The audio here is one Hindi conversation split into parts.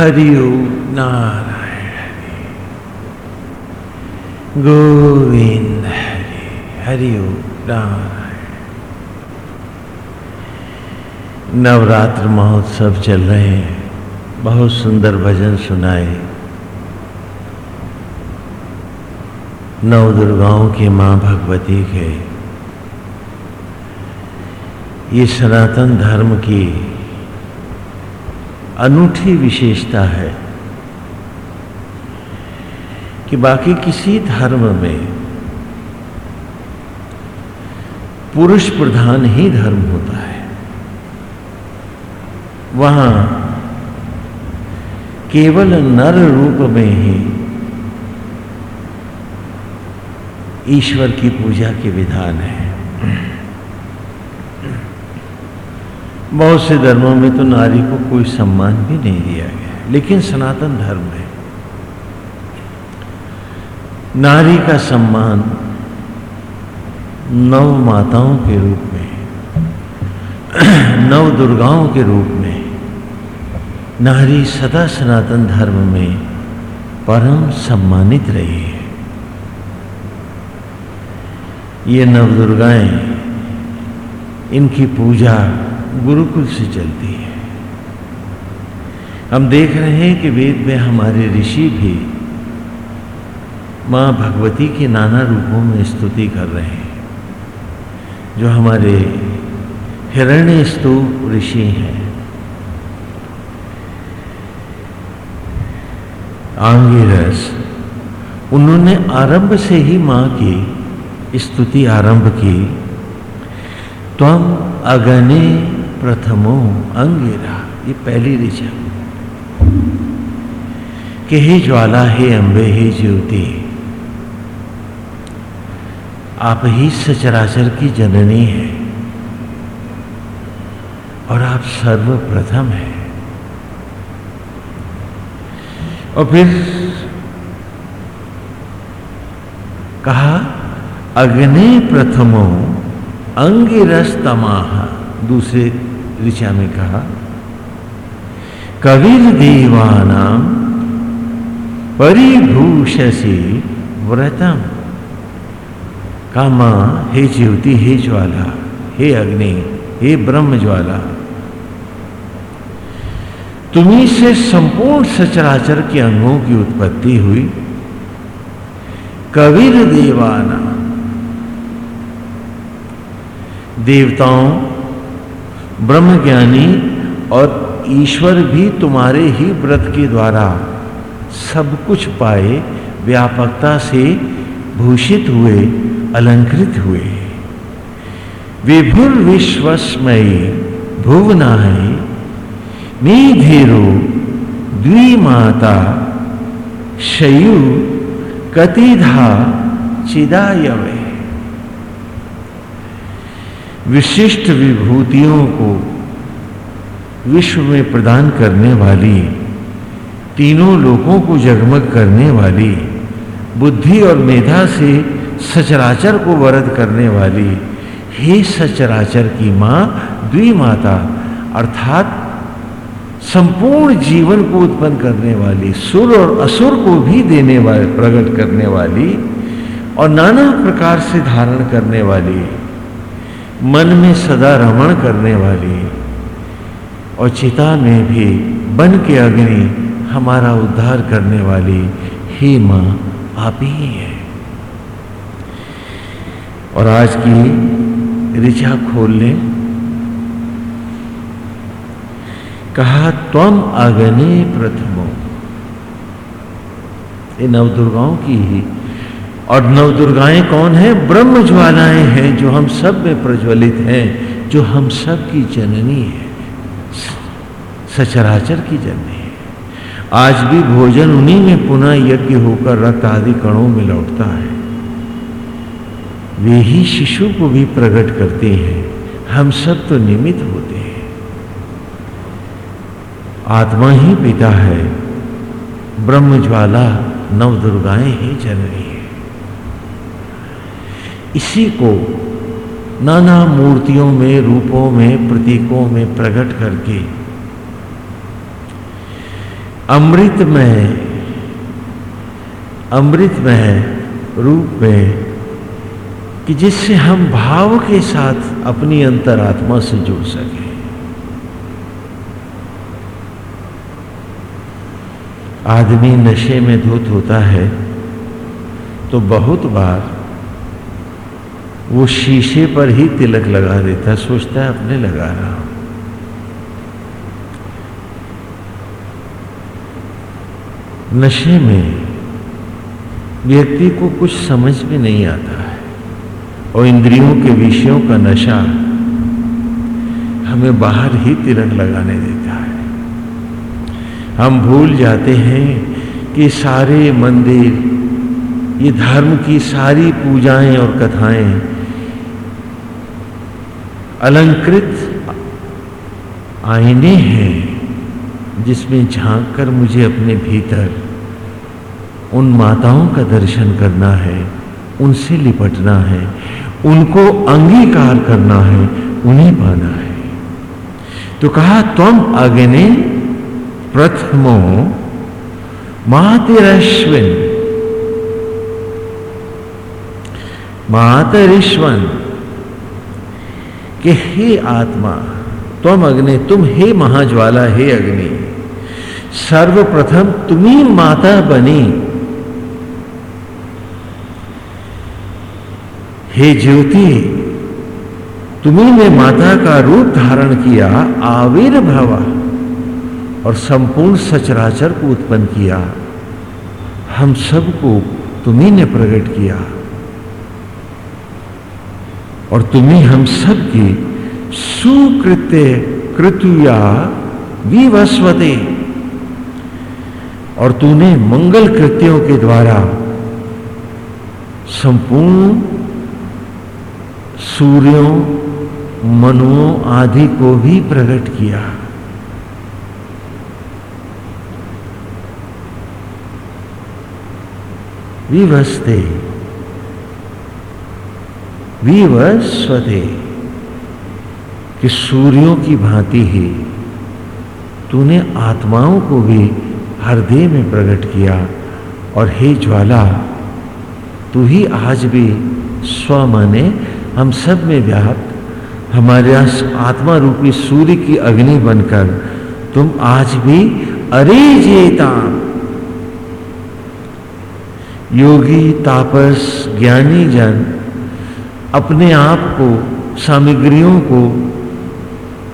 हरिओ नारायण हरि। गोविंद हरि हरिओ नारायण। नवरात्र महोत्सव चल रहे हैं। बहुत सुंदर भजन सुनाए। नव दुर्गाओं की माँ भगवती के। ये सनातन धर्म की अनूठी विशेषता है कि बाकी किसी धर्म में पुरुष प्रधान ही धर्म होता है। वहाँ केवल नर रूप में ही ईश्वर की पूजा के विधान है। बहुत से धर्मों में तो नारी को कोई सम्मान भी नहीं दिया गया लेकिन सनातन धर्म में। नारी का सम्मान नव माताओं के रूप में, नव दुर्गाओं के रूप में, नारी सदा सनातन धर्म में परम सम्मानित रही है। ये नव दुर्गाएँ, इनकी पूजा गुरुकुल से चलती है। हम देख रहे हैं कि वेद में हमारे ऋषि भी माँ भगवती के नाना रूपों में स्तुति कर रहे हैं, जो हमारे हिरण्य स्तूप ऋषि हैं। आंगिरस, उन्होंने आरंभ से ही माँ की स्तुति आरंभ की। तम अगने प्रथमो अंगिरा। ये पहली ऋचा। कि हे ज्वाला, हे अंबे हे ज्योति, आप ही सचराचर की जननी है और आप सर्वप्रथम है। और फिर कहा, अग्नि प्रथमो अंगिरस तमाह दूसरे ऋचा में कहा कविर देवानाम परिभूषसी व्रतम। कामा, हे ज्योति, हे ज्वाला, हे अग्नि, हे ब्रह्म ज्वाला, तुम्ही से संपूर्ण सचराचर के अंगों की उत्पत्ति हुई। कबीर देवाना देवताओं ब्रह्मज्ञानी और ईश्वर भी तुम्हारे ही व्रत के द्वारा सब कुछ पाए, व्यापकता से भूषित हुए, अलंकृत हुए। विभुर विश्वस्मयी भुवनाय नीधीरो द्विमाता, शयु कतिधा चिदायवे। विशिष्ट विभूतियों को विश्व में प्रदान करने वाली, तीनों लोगों को जगमग करने वाली, बुद्धि और मेधा से सचराचर को वरद करने वाली, हे सचराचर की माँ, द्विमाता, अर्थात संपूर्ण जीवन को उत्पन्न करने वाली, सुर और असुर को भी देने वाले प्रकट करने वाली और नाना प्रकार से धारण करने वाली मन में सदा रमण करने वाली और चिता में भी बन के अग्नि हमारा उद्धार करने वाली ही माँ आप ही है। और आज की ऋचा खोल लें कहा त्वम अग्नि प्रथमो। ये नवदुर्गाओं की ही और नव दुर्गाएँ कौन है? ब्रह्म ज्वालाएँ हैं जो हम सब में प्रज्वलित हैं, जो हम सब की जननी है। सचराचर की जननी है। आज भी भोजन उन्हीं में पुनः यज्ञ होकर रक्त आदि कणों में लौटता है। वे ही शिशु को भी प्रकट करते हैं। हम सब तो निमित होते हैं। आत्मा ही पिता है। ब्रह्म ज्वाला नव दुर्गाएँ ही। जननी इसी को नाना मूर्तियों में, रूपों में, प्रतीकों में प्रकट करके अमृतमय अमृतमय रूप में कि जिससे हम भाव के साथ अपनी अंतरात्मा से जुड़ सके। आदमी नशे में धुत होता है तो बहुत बार वो शीशे पर ही तिलक लगा देता, सोचता है अपने लगा रहा हूँ। नशे में व्यक्ति को कुछ समझ में नहीं आता है, और इंद्रियों के विषयों का नशा हमें बाहर ही तिलक लगाने देता है। हम भूल जाते हैं कि सारे मंदिर, ये धर्म की सारी पूजाएँ और कथाएँ अलंकृत आईने हैं जिसमें झाँक कर मुझे अपने भीतर उन माताओं का दर्शन करना है, उनसे लिपटना है, उनको अंगीकार करना है, उन्हें पाना है। तो कहा, तुम अग्नि प्रथमो मातिरश्विन, मातरिश्वन कि हे आत्मा, तुम अग्नि, तुम हे महाज्वाला, हे अग्नि, सर्वप्रथम तुम्ही माता बनी। हे ज्योति, तुम्ही ने माता का रूप धारण किया आविर्भव और संपूर्ण सचराचर को उत्पन्न किया। हम सबको तुम्ही ने प्रकट किया। और तुम्ही हम सब की सुकृत्य कृतुया विवस्वते। और तूने मंगल कृत्यों के द्वारा संपूर्ण सूर्यों मनुओं आदि को भी प्रकट किया। विवस्ते। विवस्वते कि सूर्यों की भांति ही तूने आत्माओं को भी हृदय में प्रकट किया, और हे ज्वाला, तू ही आज भी स्व माने हम सब में व्याप्त, हमारे आत्मा रूपी सूर्य की अग्नि बनकर तुम आज भी अरे जेता योगी, तापस, ज्ञानी जन अपने आप को, सामग्रियों को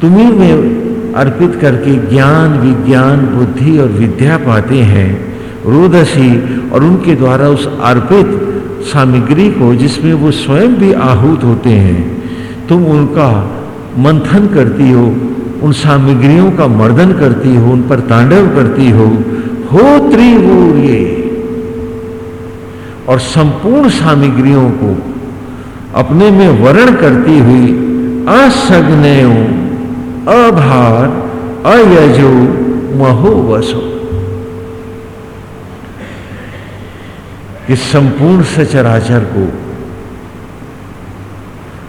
तुम्हें में अर्पित करके ज्ञान, विज्ञान, बुद्धि और विद्या पाते हैं, रोदसी और उनके द्वारा उस अर्पित सामग्री को जिसमें वो स्वयं भी आहूत होते हैं, तुम उनका मंथन करती हो, उन सामग्रियों का मर्दन करती हो, उन पर तांडव करती हो हो त्रिवूर्य। और संपूर्ण सामग्रियों को अपने में वर्ण करती हुई असग्नय अभार, अयजो महो वसो कि संपूर्ण सचराचर को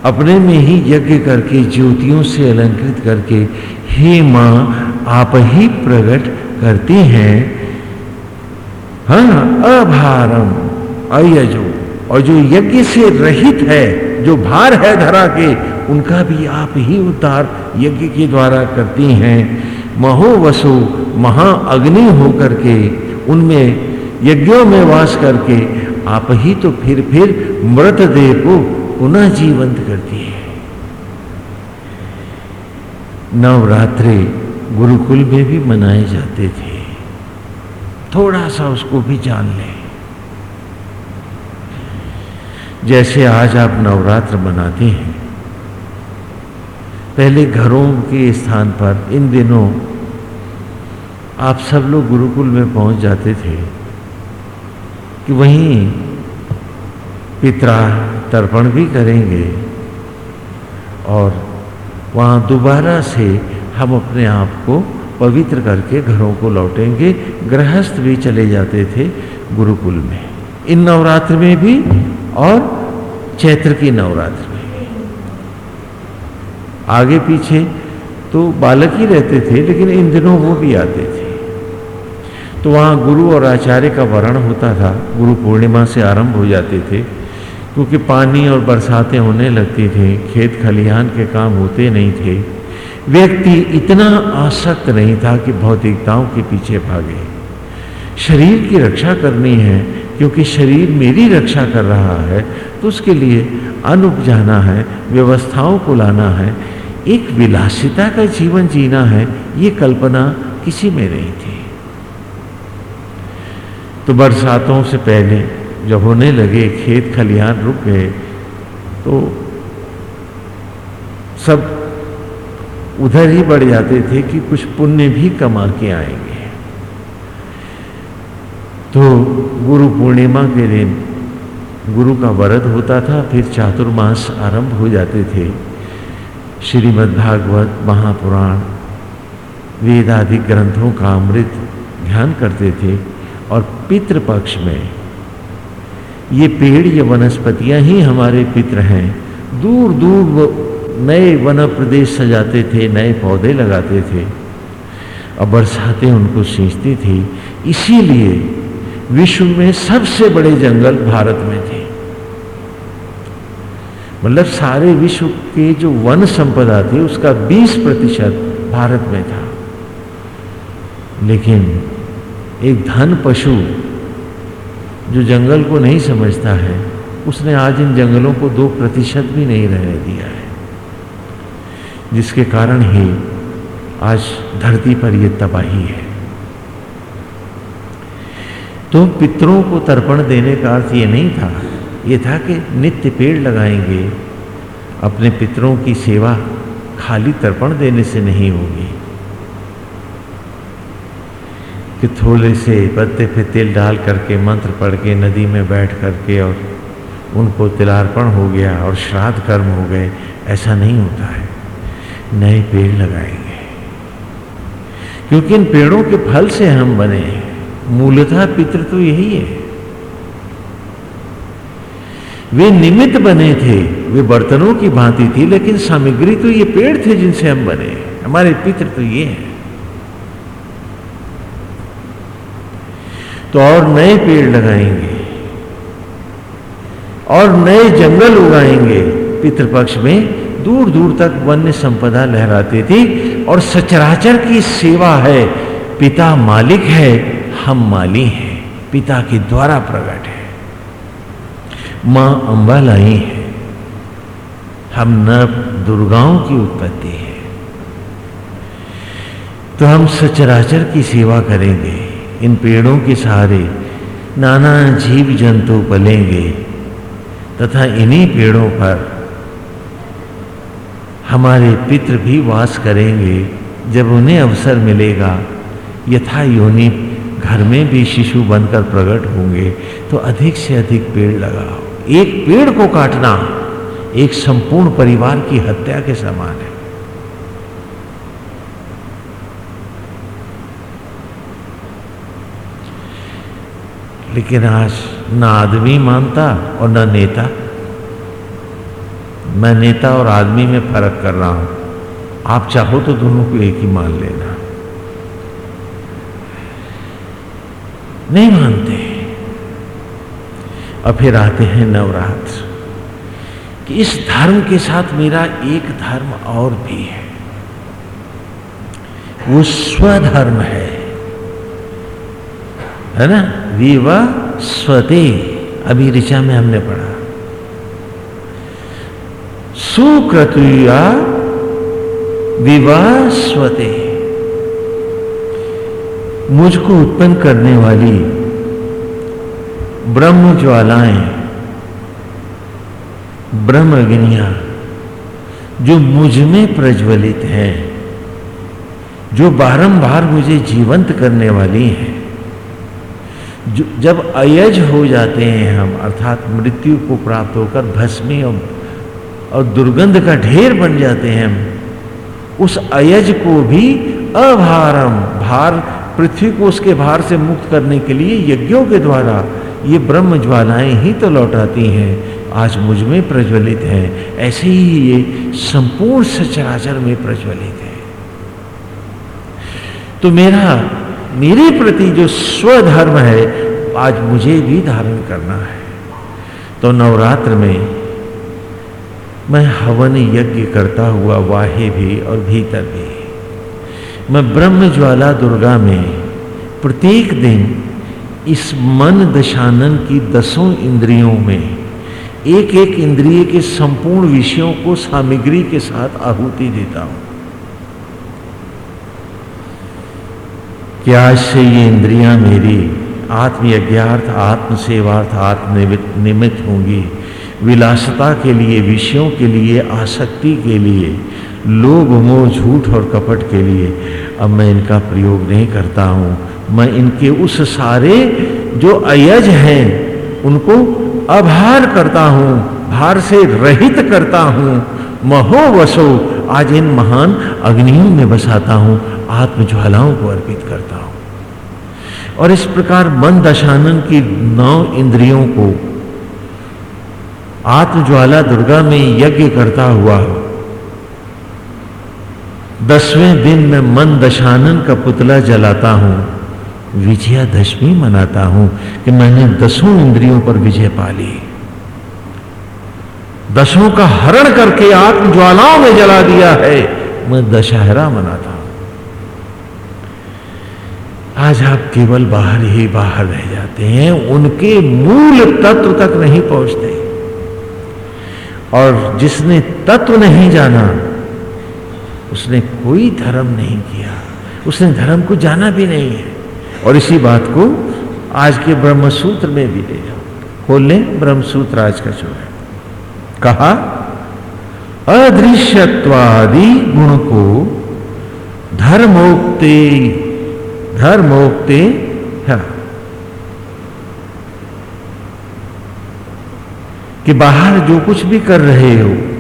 अपने में ही यज्ञ करके, ज्योतियों से अलंकृत करके, हे माँ, आप ही प्रकट करती हैं। हाँ अभारम, अयजो, और जो यज्ञ से रहित है जो भार है धरा के, उनका भी आप ही उतार यज्ञ के द्वारा करती हैं। महो वसो महा अग्नि होकर के, उनमें यज्ञों में वास करके, आप ही तो फिर फिर मृतदेह को पुनः जीवंत करती है। नवरात्रि गुरुकुल में भी मनाए जाते थे। थोड़ा सा उसको भी जान लें। जैसे आज आप नवरात्र मनाते हैं। पहले घरों के स्थान पर इन दिनों आप सब लोग गुरुकुल में पहुँच जाते थे कि वहीं पितरा तर्पण भी करेंगे और वहाँ दोबारा से हम अपने आप को पवित्र करके घरों को लौटेंगे। गृहस्थ भी चले जाते थे गुरुकुल में। इन नवरात्र में भी और चैत्र की नवरात्र में आगे पीछे तो बालक ही रहते थे, लेकिन इन दिनों वो भी आते थे। तो वहाँ गुरु और आचार्य का वर्ण होता था, गुरु पूर्णिमा से आरंभ हो जाते थे, क्योंकि पानी और बरसातें होने लगती थी, खेत खलिहान के काम होते नहीं थे। व्यक्ति इतना आसक्त नहीं था कि भौतिकताओं के पीछे भागे। शरीर की रक्षा करनी है क्योंकि शरीर मेरी रक्षा कर रहा है तो उसके लिए अन्न उपजाना है, व्यवस्थाओं को लाना है। एक विलासिता का जीवन जीना है, ये कल्पना किसी में नहीं थी। तो बरसातों से पहले जब होने लगे खेत खलिहान रुक गए तो सब उधर ही बढ़ जाते थे कि कुछ पुण्य भी कमा के आएँगे। तो गुरु पूर्णिमा के दिन गुरु का वरद होता था, फिर चातुर्मास आरंभ हो जाते थे। श्रीमद्भागवत महापुराण वेद आदि ग्रंथों का अमृत ध्यान करते थे और पितृपक्ष में। ये पेड़, ये वनस्पतियाँ ही हमारे पितृ हैं। दूर दूर नए वन प्रदेश सजाते थे, नए पौधे लगाते थे। और बरसातें उनको सींचती थी, इसीलिए विश्व में सबसे बड़े जंगल भारत में थे। मतलब सारे विश्व के जो वन संपदा थी, उसका 20 प्रतिशत भारत में था। लेकिन एक धन पशु जो जंगल को नहीं समझता है, उसने आज इन जंगलों को दो प्रतिशत भी नहीं रहने दिया है। जिसके कारण ही आज धरती पर यह तबाही है। तो पितरों को तर्पण देने का अर्थ ये नहीं था। ये था कि नित्य पेड़ लगाएँगे, अपने पितरों की सेवा खाली तर्पण देने से नहीं होगी। कि थोड़े से पत्ते पे तेल डाल करके, मंत्र पढ़ के, नदी में बैठ करके और उनको तिलार्पण हो गया और श्राद्ध कर्म हो गए, ऐसा नहीं होता है। नए पेड़ लगाएँगे। क्योंकि इन पेड़ों के फल से हम बने हैं। मूलतः पितृ तो यही है। वे निमित्त बने थे, वे बर्तनों की भांति थी, लेकिन सामग्री तो ये पेड़ थे जिनसे हम बने। हमारे पितृ तो ये हैं। तो और नए पेड़ लगाएँगे, और नए जंगल उगाएँगे। पितृपक्ष में दूर दूर तक वन्य संपदा लहराती थी, और सचराचर की सेवा है, पिता मालिक है हम माली हैं, पिता के द्वारा प्रकट है। माँ अंबा लाई है। हम नव दुर्गाओं की उत्पत्ति है। तो हम सचराचर की सेवा करेंगे, इन पेड़ों के सहारे नाना जीव जंतु पलेंगे, तथा इन्हीं पेड़ों पर हमारे पितृ भी वास करेंगे, जब उन्हें अवसर मिलेगा, यथा योनि घर में भी शिशु बनकर प्रकट होंगे तो अधिक से अधिक पेड़ लगाओ। एक पेड़ को काटना एक संपूर्ण परिवार की हत्या के समान है। लेकिन आज ना आदमी मानता और ना नेता। मैं नेता और आदमी में फ़र्क कर रहा हूँ। आप चाहो तो दोनों को एक ही मान लेना। नहीं मानते। और फिर आते हैं नवरात्र, कि इस धर्म के साथ मेरा एक धर्म और भी है। वो स्वधर्म है। है ना? विवा स्वते, अभी ऋचा में हमने पढ़ा। सुक्रतुया विवाह स्वते। मुझको उत्पन्न करने वाली ब्रह्म ज्वालाएँ ब्रह्म अग्नियाँ जो मुझमें प्रज्वलित हैं जो बारंबार मुझे जीवंत करने वाली हैं जो जब अयज हो जाते हैं हम अर्थात मृत्यु को प्राप्त होकर भस्मी और, और दुर्गंध का ढेर बन जाते हैं हम उस अयज को भी अभारम भार पृथ्वी को उसके भार से मुक्त करने के लिए यज्ञों के द्वारा ये ब्रह्म ज्वालाएँ ही तो लौटाती हैं। आज मुझमें प्रज्वलित है। ऐसे ही ये संपूर्ण सचराचर में प्रज्वलित है। तो मेरा, मेरे प्रति जो स्वधर्म है, आज मुझे भी धारण करना है। तो नवरात्र में मैं हवन यज्ञ करता हुआ वाहे भी और भीतर भी मैं ब्रह्म ज्वाला दुर्गा में प्रत्येक दिन इस मन दशानन की दसों इंद्रियों में एक एक इंद्रिय के संपूर्ण विषयों को सामग्री के साथ आहुति देता हूँ। कि आज से ये इंद्रियाँ मेरी आत्मयज्ञार्थ आत्म सेवार्थ आत्म निमित्त होंगी। विलासता के लिए, विषयों के लिए, आसक्ति के लिए लोभ, मोह, झूठ और कपट के लिए अब मैं इनका प्रयोग नहीं करता हूँ। मैं इनके उस सारे जो अयज हैं, उनको अभार करता हूँ, भार से रहित करता हूँ। महो वसो, आज इन महान अग्नियों में बसाता हूँ आत्मज्वालाओं को अर्पित करता हूँ। और इस प्रकार मन दशानन की नौ इंद्रियों को आत्मज्वाला दुर्गा में यज्ञ करता हुआ दसवें दिन में मन दशानन का पुतला जलाता हूँ, विजयादशमी मनाता हूँ कि मैंने दसों इंद्रियों पर विजय पा ली। दसों का हरण करके आत्म ज्वालाओं में जला दिया है, मैं दशहरा मनाता हूँ। आज आप केवल बाहर ही बाहर रह जाते हैं, उनके मूल तत्व तक नहीं पहुँचते। और जिसने तत्व नहीं जाना उसने कोई धर्म नहीं किया। उसने धर्म को जाना भी नहीं है। और इसी बात को आज के ब्रह्म सूत्र में भी ले जाओ। खोल लें ब्रह्म सूत्र आज का जो है। कहा, अदृश्यत्वादि गुण को धर्मोक्ते धर्मोक्ते, है। कि बाहर जो कुछ भी कर रहे हो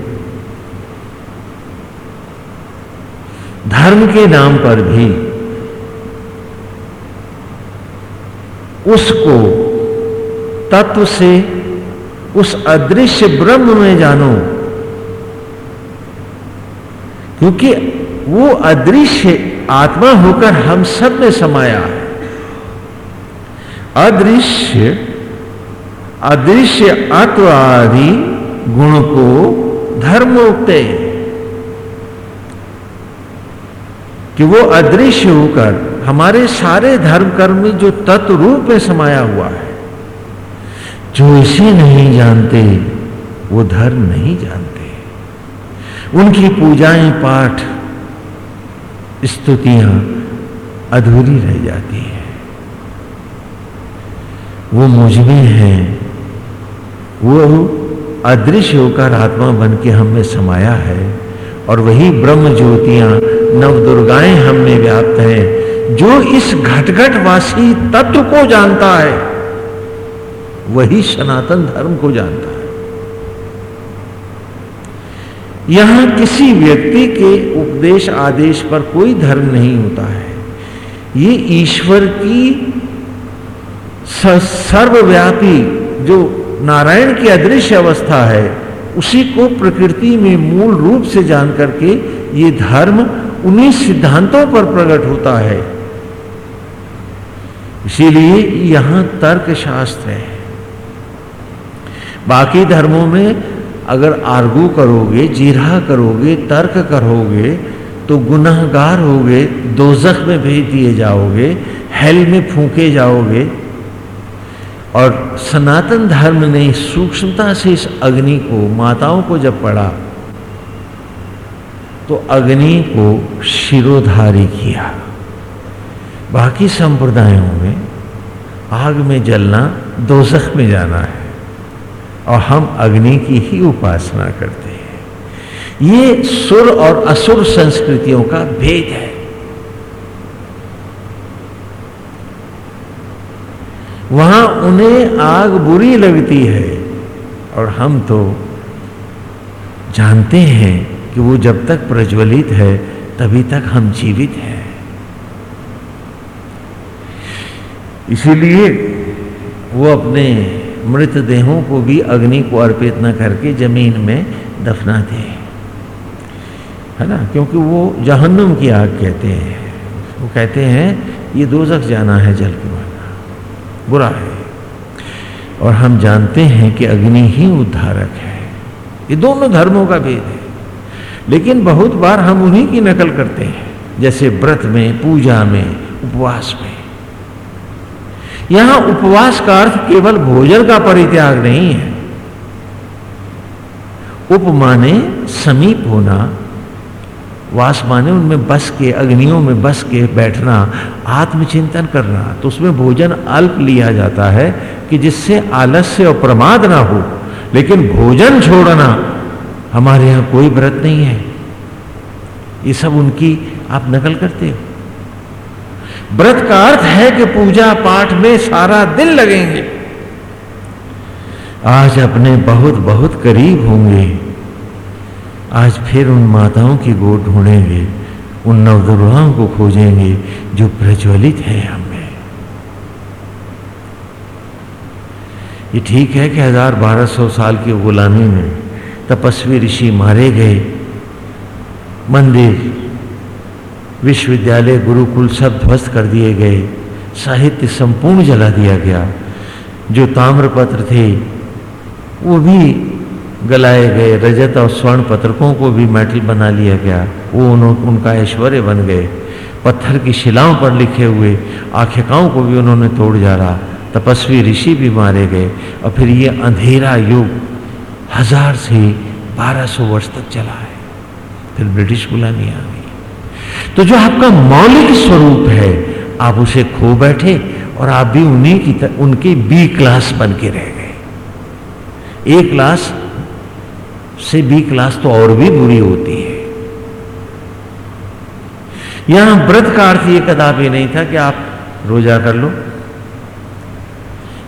धर्म के नाम पर भी उसको तत्व से, उस अदृश्य ब्रह्म में जानो। क्योंकि वो अदृश्य आत्मा होकर हम सब में समाया है। अदृश्य अदृश्य अत्व आदि गुण को धर्मोक्ते कि वो अदृश्य होकर हमारे सारे धर्म कर्म में जो तत्व रूप में समाया हुआ है, जो इसे नहीं जानते, वो धर्म नहीं जानते। उनकी पूजाएँ, पाठ, स्तुतियाँ अधूरी रह जाती है। वो मुझमें है। वो अदृश्य होकर आत्मा बन के हम में समाया है और वही ब्रह्म ज्योतियाँ नव दुर्गाएँ हम में व्याप्त हैं, जो इस घटघट वासी तत्व को जानता है, वही सनातन धर्म को जानता है। यहाँ किसी व्यक्ति के उपदेश आदेश पर कोई धर्म नहीं होता है। ये ईश्वर की सर्वव्यापी जो नारायण की अदृश्य अवस्था है, उसी को प्रकृति में मूल रूप से जान करके ये धर्म उन्हीं सिद्धांतों पर प्रकट होता है। इसीलिए यहाँ तर्क शास्त्र है। बाकी धर्मों में अगर आर्गू करोगे जीरा करोगे, तर्क करोगे तो गुनाहगार होगे, दोजख में भेज दिए जाओगे, हेल में फूके जाओगे। और सनातन धर्म ने सूक्ष्मता से इस अग्नि को, माताओं को जब पढ़ा तो अग्नि को शिरोधारी किया। बाकी संप्रदायों में आग में जलना, दोजख में जाना है और हम अग्नि की ही उपासना करते हैं। ये सुर और असुर संस्कृतियों का भेद है। वहाँ उन्हें आग बुरी लगती है और हम तो जानते हैं कि वो जब तक प्रज्वलित है, तभी तक हम जीवित हैं। इसीलिए वो अपने मृतदेहों को भी अग्नि को अर्पित न करके ज़मीन में दफनाते हैं। है ना? क्योंकि वो जहन्नुम की आग कहते हैं। वो कहते हैं, ये दो जाना है, जल के मारना। बुरा है। और हम जानते हैं कि अग्नि ही उद्धारक है। ये दोनों धर्मों का भेद है। लेकिन बहुत बार हम उन्हीं की नकल करते हैं, जैसे व्रत में, पूजा में, उपवास में। यहाँ उपवास का अर्थ केवल भोजन का परित्याग नहीं है। उप माने समीप होना वास माने उनमें बस के, अग्नियों में बस के बैठना, आत्मचिंतन करना तो उसमें भोजन अल्प लिया जाता है कि जिससे आलस्य और प्रमाद ना हो, लेकिन भोजन छोड़ना हमारे यहाँ कोई व्रत नहीं है। ये सब उनकी आप नकल करते हो। व्रत का अर्थ है कि पूजा पाठ में सारा दिन लगेंगे। आज अपने बहुत बहुत करीब होंगे। आज फिर उन माताओं की गोद ढूंढेंगे, उन नवदुर्गाओं को खोजेंगे जो प्रज्वलित है हमें। ये ठीक है कि हज़ार बारह सौ साल की गुलामी में तपस्वी ऋषि मारे गए। मंदिर, विश्वविद्यालय, गुरुकुल सब ध्वस्त कर दिए गए। साहित्य संपूर्ण जला दिया गया। जो ताम्रपत्र थे, वो भी गलाए गए। रजत और स्वर्ण पत्रकों को भी मेटल बना लिया गया। वो उनका ऐश्वर्य बन गए। पत्थर की शिलाओं पर लिखे हुए आख्यकाओं को भी उन्होंने तोड़ डाला। तपस्वी ऋषि भी मारे गए। और फिर ये अंधेरा युग हज़ार से बारह सौ वर्ष तक चला है। फिर ब्रिटिश गुलामी आ गई। तो जो आपका मौलिक स्वरूप है आप उसे खो बैठे और आप भी उन्हीं की तर, उनके बी क्लास बन के रह गए। ए क्लास से बी क्लास तो और भी बुरी होती है। यहाँ व्रत का अर्थ ये कदापि नहीं था कि आप रोजा कर लो।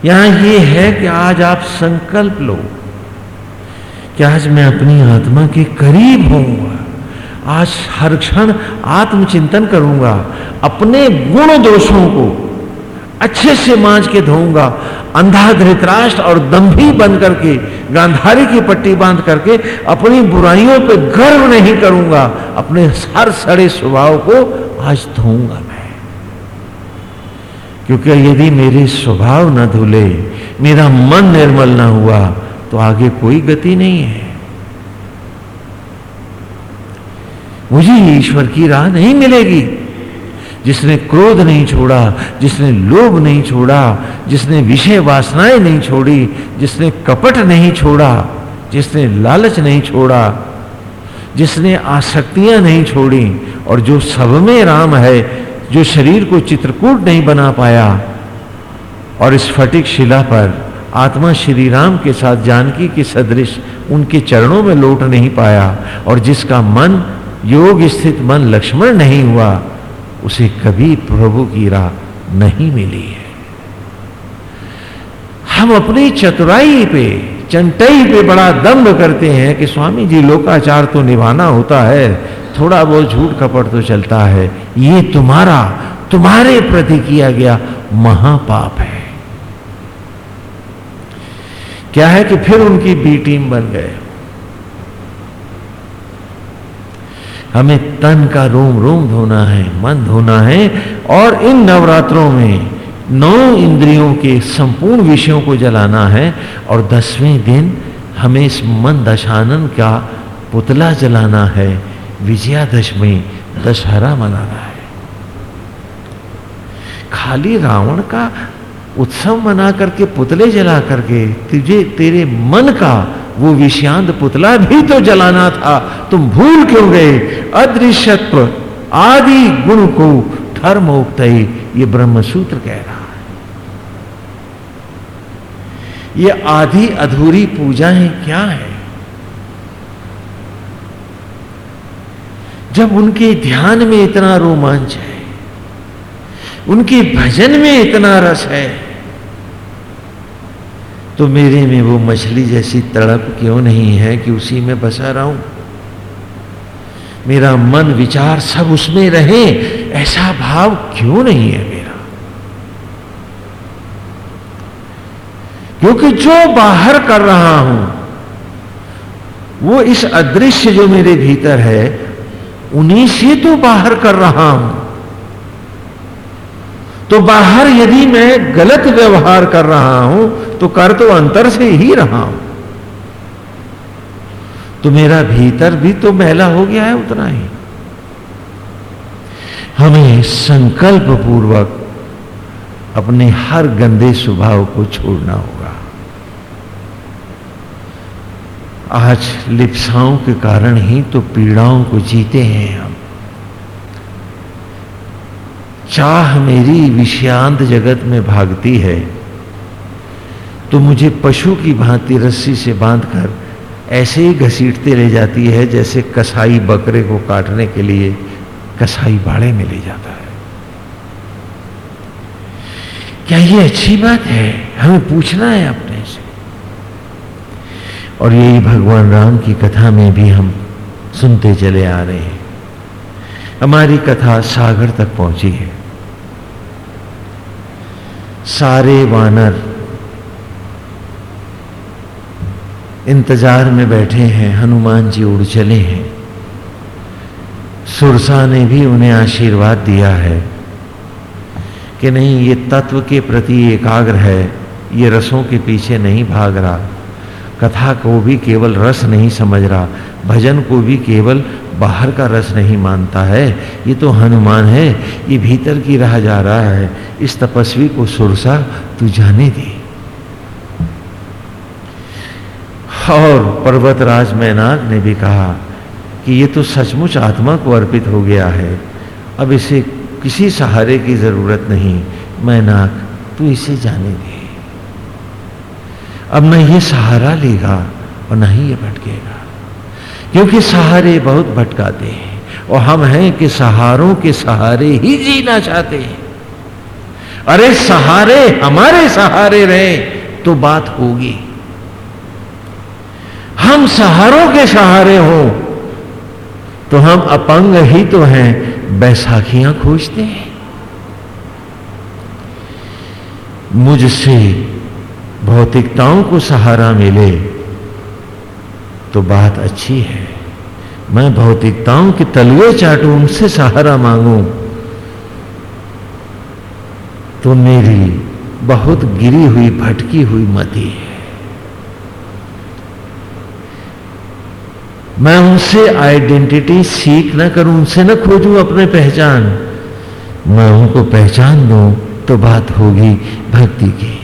यहाँ ये है कि आज आप संकल्प लो। कि आज मैं अपनी आत्मा के करीब होऊँगा आज हर क्षण आत्मचिंतन करूँगा, अपने गुण दोषों को अच्छे से मांझ के धोऊँगा, अंधा धृतराष्ट्र और दम्भी बन करके, गांधारी की पट्टी बाँध करके अपनी बुराइयों पे गर्व नहीं करूँगा, अपने हर सड़े स्वभाव को आज धोऊँगा मैं। क्योंकि यदि मेरे स्वभाव न धुले, मेरा मन निर्मल ना हुआ तो आगे कोई गति नहीं है। मुझे ईश्वर की राह नहीं मिलेगी। जिसने क्रोध नहीं छोड़ा, जिसने लोभ नहीं छोड़ा, जिसने विषय वासनाएँ नहीं छोड़ी, जिसने कपट नहीं छोड़ा, जिसने लालच नहीं छोड़ा, जिसने आसक्तियाँ नहीं छोड़ी, और जो सब में राम है, जो शरीर को चित्रकूट नहीं बना पाया, और इस फटिक शिला पर आत्मा श्री राम के साथ जानकी के सदृश उनके चरणों में लौट नहीं पाया और जिसका मन, योग स्थित मन लक्ष्मण नहीं हुआ, उसे कभी प्रभु की राह नहीं मिली है। हम अपनी चतुराई पे, चंटई पे बड़ा दम्भ करते हैं कि स्वामी जी लोकाचार तो निभाना होता है, थोड़ा बहुत झूठ कपट तो चलता है। ये तुम्हारा, तुम्हारे प्रति किया गया महापाप है। क्या है कि फिर उनकी बी टीम बन गए? हमें तन का रोम रोम धोना है, मन धोना है, और इन नवरात्रों में नौ इंद्रियों के संपूर्ण विषयों को जलाना है, और दसवें दिन हमें इस मन दशानन का पुतला जलाना है, विजयादशमी दशहरा मनाना है। खाली रावण का उत्सव मना करके पुतले जला करके तुझे, तेरे मन का वो विषांत पुतला भी तो जलाना था। तुम भूल क्यों गए? अदृश्यत्व, आदि गुण को धर्म उक्त ये ब्रह्म सूत्र कह रहा है। ये आधी अधूरी पूजाएँ क्या है? जब उनके ध्यान में इतना रोमांच है, उनके भजन में इतना रस है तो मेरे में वो मछली जैसी तड़प क्यों नहीं है कि उसी में बसा रहा? हूँ मेरा मन विचार सब उसमें रहे, ऐसा भाव क्यों नहीं है मेरा? क्योंकि जो बाहर कर रहा हूँ, वो इस अदृश्य जो मेरे भीतर है, उन्हीं से तो बाहर कर रहा हूँ। तो बाहर यदि मैं गलत व्यवहार कर रहा हूँ तो कर तो अंतर से ही रहा हूँ। तो मेरा भीतर भी तो मैला हो गया है उतना ही। हमें संकल्प पूर्वक अपने हर गंदे स्वभाव को छोड़ना होगा। आज लिप्साओं के कारण ही तो पीड़ाओं को जीते हैं हम। चाह मेरी विषयांत जगत में भागती है तो मुझे पशु की भांति रस्सी से बांधकर ऐसे ही घसीटते ले जाती है जैसे कसाई बकरे को काटने के लिए कसाई बाड़े में ले जाता है। क्या ये अच्छी बात है? हमें पूछना है अपने से। और यही भगवान राम की कथा में भी हम सुनते चले आ रहे हैं। हमारी कथा सागर तक पहुँची है। सारे वानर इंतज़ार में बैठे हैं, हनुमान जी उड़ चले हैं। सुरसा ने भी उन्हें आशीर्वाद दिया है कि नहीं, ये तत्व के प्रति एकाग्र है, ये रसों के पीछे नहीं भाग रहा। कथा को भी केवल रस नहीं समझ रहा भजन को भी केवल बाहर का रस नहीं मानता है। ये तो हनुमान है, ये भीतर की राह जा रहा है। इस तपस्वी को सुरसा तू जाने दे। और पर्वतराज मैनाक ने भी कहा कि ये तो सचमुच आत्मा को अर्पित हो गया है। अब इसे किसी सहारे की ज़रूरत नहीं। मैनाक, तू इसे जाने दे। अब न ये सहारा लेगा और न ही ये भटकेगा। क्योंकि सहारे बहुत भटकाते हैं। और हम हैं कि सहारों के सहारे ही जीना चाहते हैं। अरे सहारे, हमारे सहारे रहे तो बात होगी। हम सहारों के सहारे हो तो हम अपंग ही तो हैं, बैसाखियाँ खोजते हैं। मुझसे भौतिकताओं को सहारा मिले तो बात अच्छी है। मैं भौतिकताओं के तलवे चाटू, उनसे सहारा मांगू। तो मेरी बहुत गिरी हुई, भटकी हुई मति है। मैं उनसे आइडेंटिटी सीख ना करूँ, उनसे ना खोजूं अपने पहचान। मैं उनको पहचान दूँ तो बात होगी भक्ति की।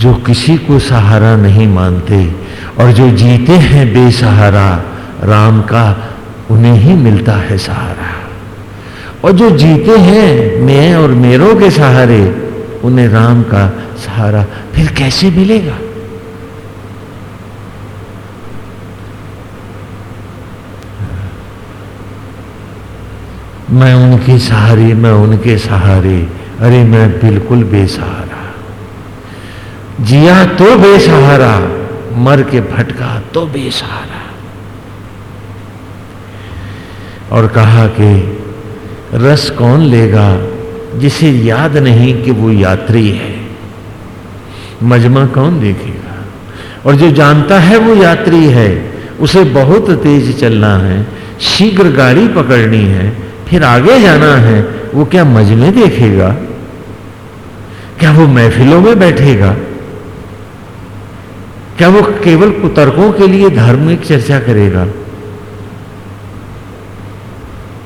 जो किसी को सहारा नहीं मानते और जो जीते हैं बेसहारा, राम का उन्हें ही मिलता है सहारा। और जो जीते हैं मैं और मेरों के सहारे, उन्हें राम का सहारा फिर कैसे मिलेगा? मैं उनके सहारे, मैं उनके सहारे, अरे मैं बिल्कुल बेसहारा। जिया तो बेसहारा, मर के भटका तो बेसहारा। और कहा कि, रस कौन लेगा जिसे याद नहीं कि वो यात्री है? मजमा कौन देखेगा? और जो जानता है वो यात्री है, उसे बहुत तेज चलना है, शीघ्र गाड़ी पकड़नी है, फिर आगे जाना है, वो क्या मजमे देखेगा? क्या वो महफिलों में बैठेगा? क्या वो केवल कुतर्कों के लिए धार्मिक चर्चा करेगा?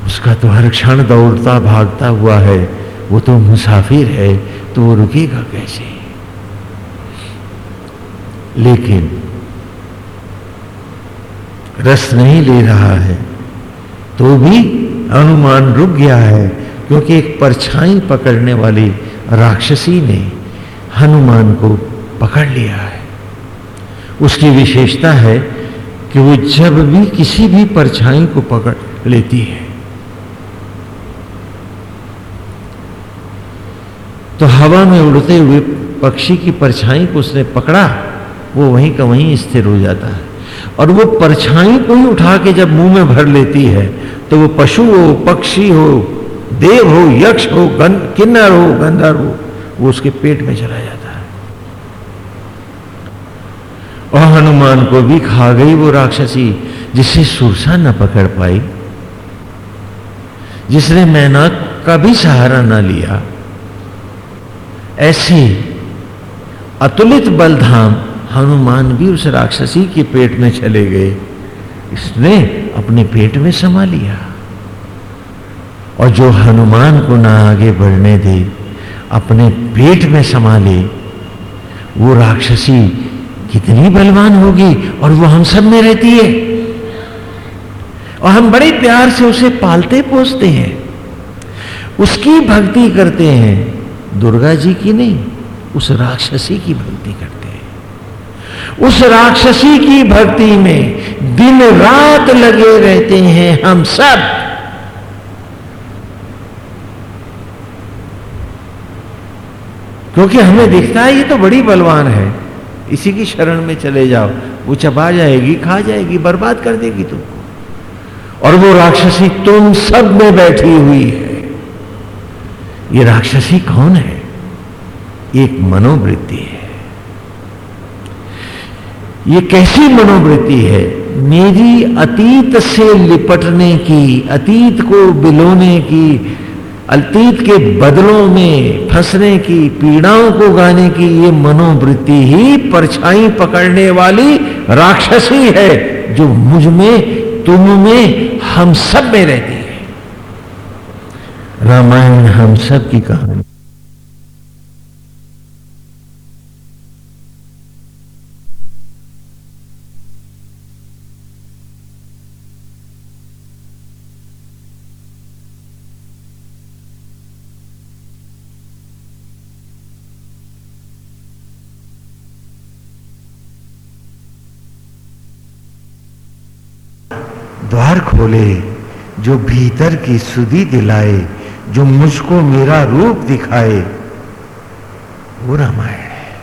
उसका तो हर क्षण दौड़ता भागता हुआ है, वो तो मुसाफिर है तो वो रुकेगा कैसे? लेकिन रस नहीं ले रहा है तो भी अनुमान रुक गया है, क्योंकि एक परछाई पकड़ने वाली राक्षसी ने हनुमान को पकड़ लिया है। उसकी विशेषता है कि वो जब भी किसी भी परछाई को पकड़ लेती है। तो हवा में उड़ते हुए पक्षी की परछाई को उसने पकड़ा, वो वहीं का वहीं स्थिर हो जाता है। और वो परछाई को ही उठा के जब मुँह में भर लेती है तो वो पशु हो, पक्षी हो, देव हो, यक्ष हो, गन, किन्नर हो गंधर हो, वो उसके पेट में चला जाता और हनुमान को भी खा गई वो राक्षसी जिसे सुरसा न पकड़ पाई। जिसने मेहनत का भी सहारा न लिया। ऐसे अतुलित बलधाम हनुमान भी उस राक्षसी के पेट में चले गए। इसने अपने पेट में समा लिया। और जो हनुमान को ना आगे बढ़ने दे, अपने पेट में समा ले, वो राक्षसी कितनी बलवान होगी और वो हम सब में रहती है। और हम बड़े प्यार से उसे पालते पोसते हैं। उसकी भक्ति करते हैं। दुर्गा जी की नहीं, उस राक्षसी की भक्ति करते हैं। उस राक्षसी की भक्ति में दिन रात लगे रहते हैं हम सब। क्योंकि हमें दिखता है ये तो बड़ी बलवान है। इसी की शरण में चले जाओ। वो चबा जाएगी, खा जाएगी, बर्बाद कर देगी तुमको। और वो राक्षसी तुम सब में बैठी हुई है। ये राक्षसी कौन है? एक मनोवृत्ति है। ये कैसी मनोवृत्ति है? मेरी अतीत से लिपटने की, अतीत को बिलोने की अतीत के बदलों में फंसने की, पीड़ाओं को गाने की ये मनोवृत्ति ही परछाई पकड़ने वाली राक्षसी है, जो मुझमें, तुम में, हम सब में रहती है। रामायण हम सब की कहानी। द्वार खोले जो भीतर की सुधी दिलाए, जो मुझको मेरा रूप दिखाए। वो रामायण है।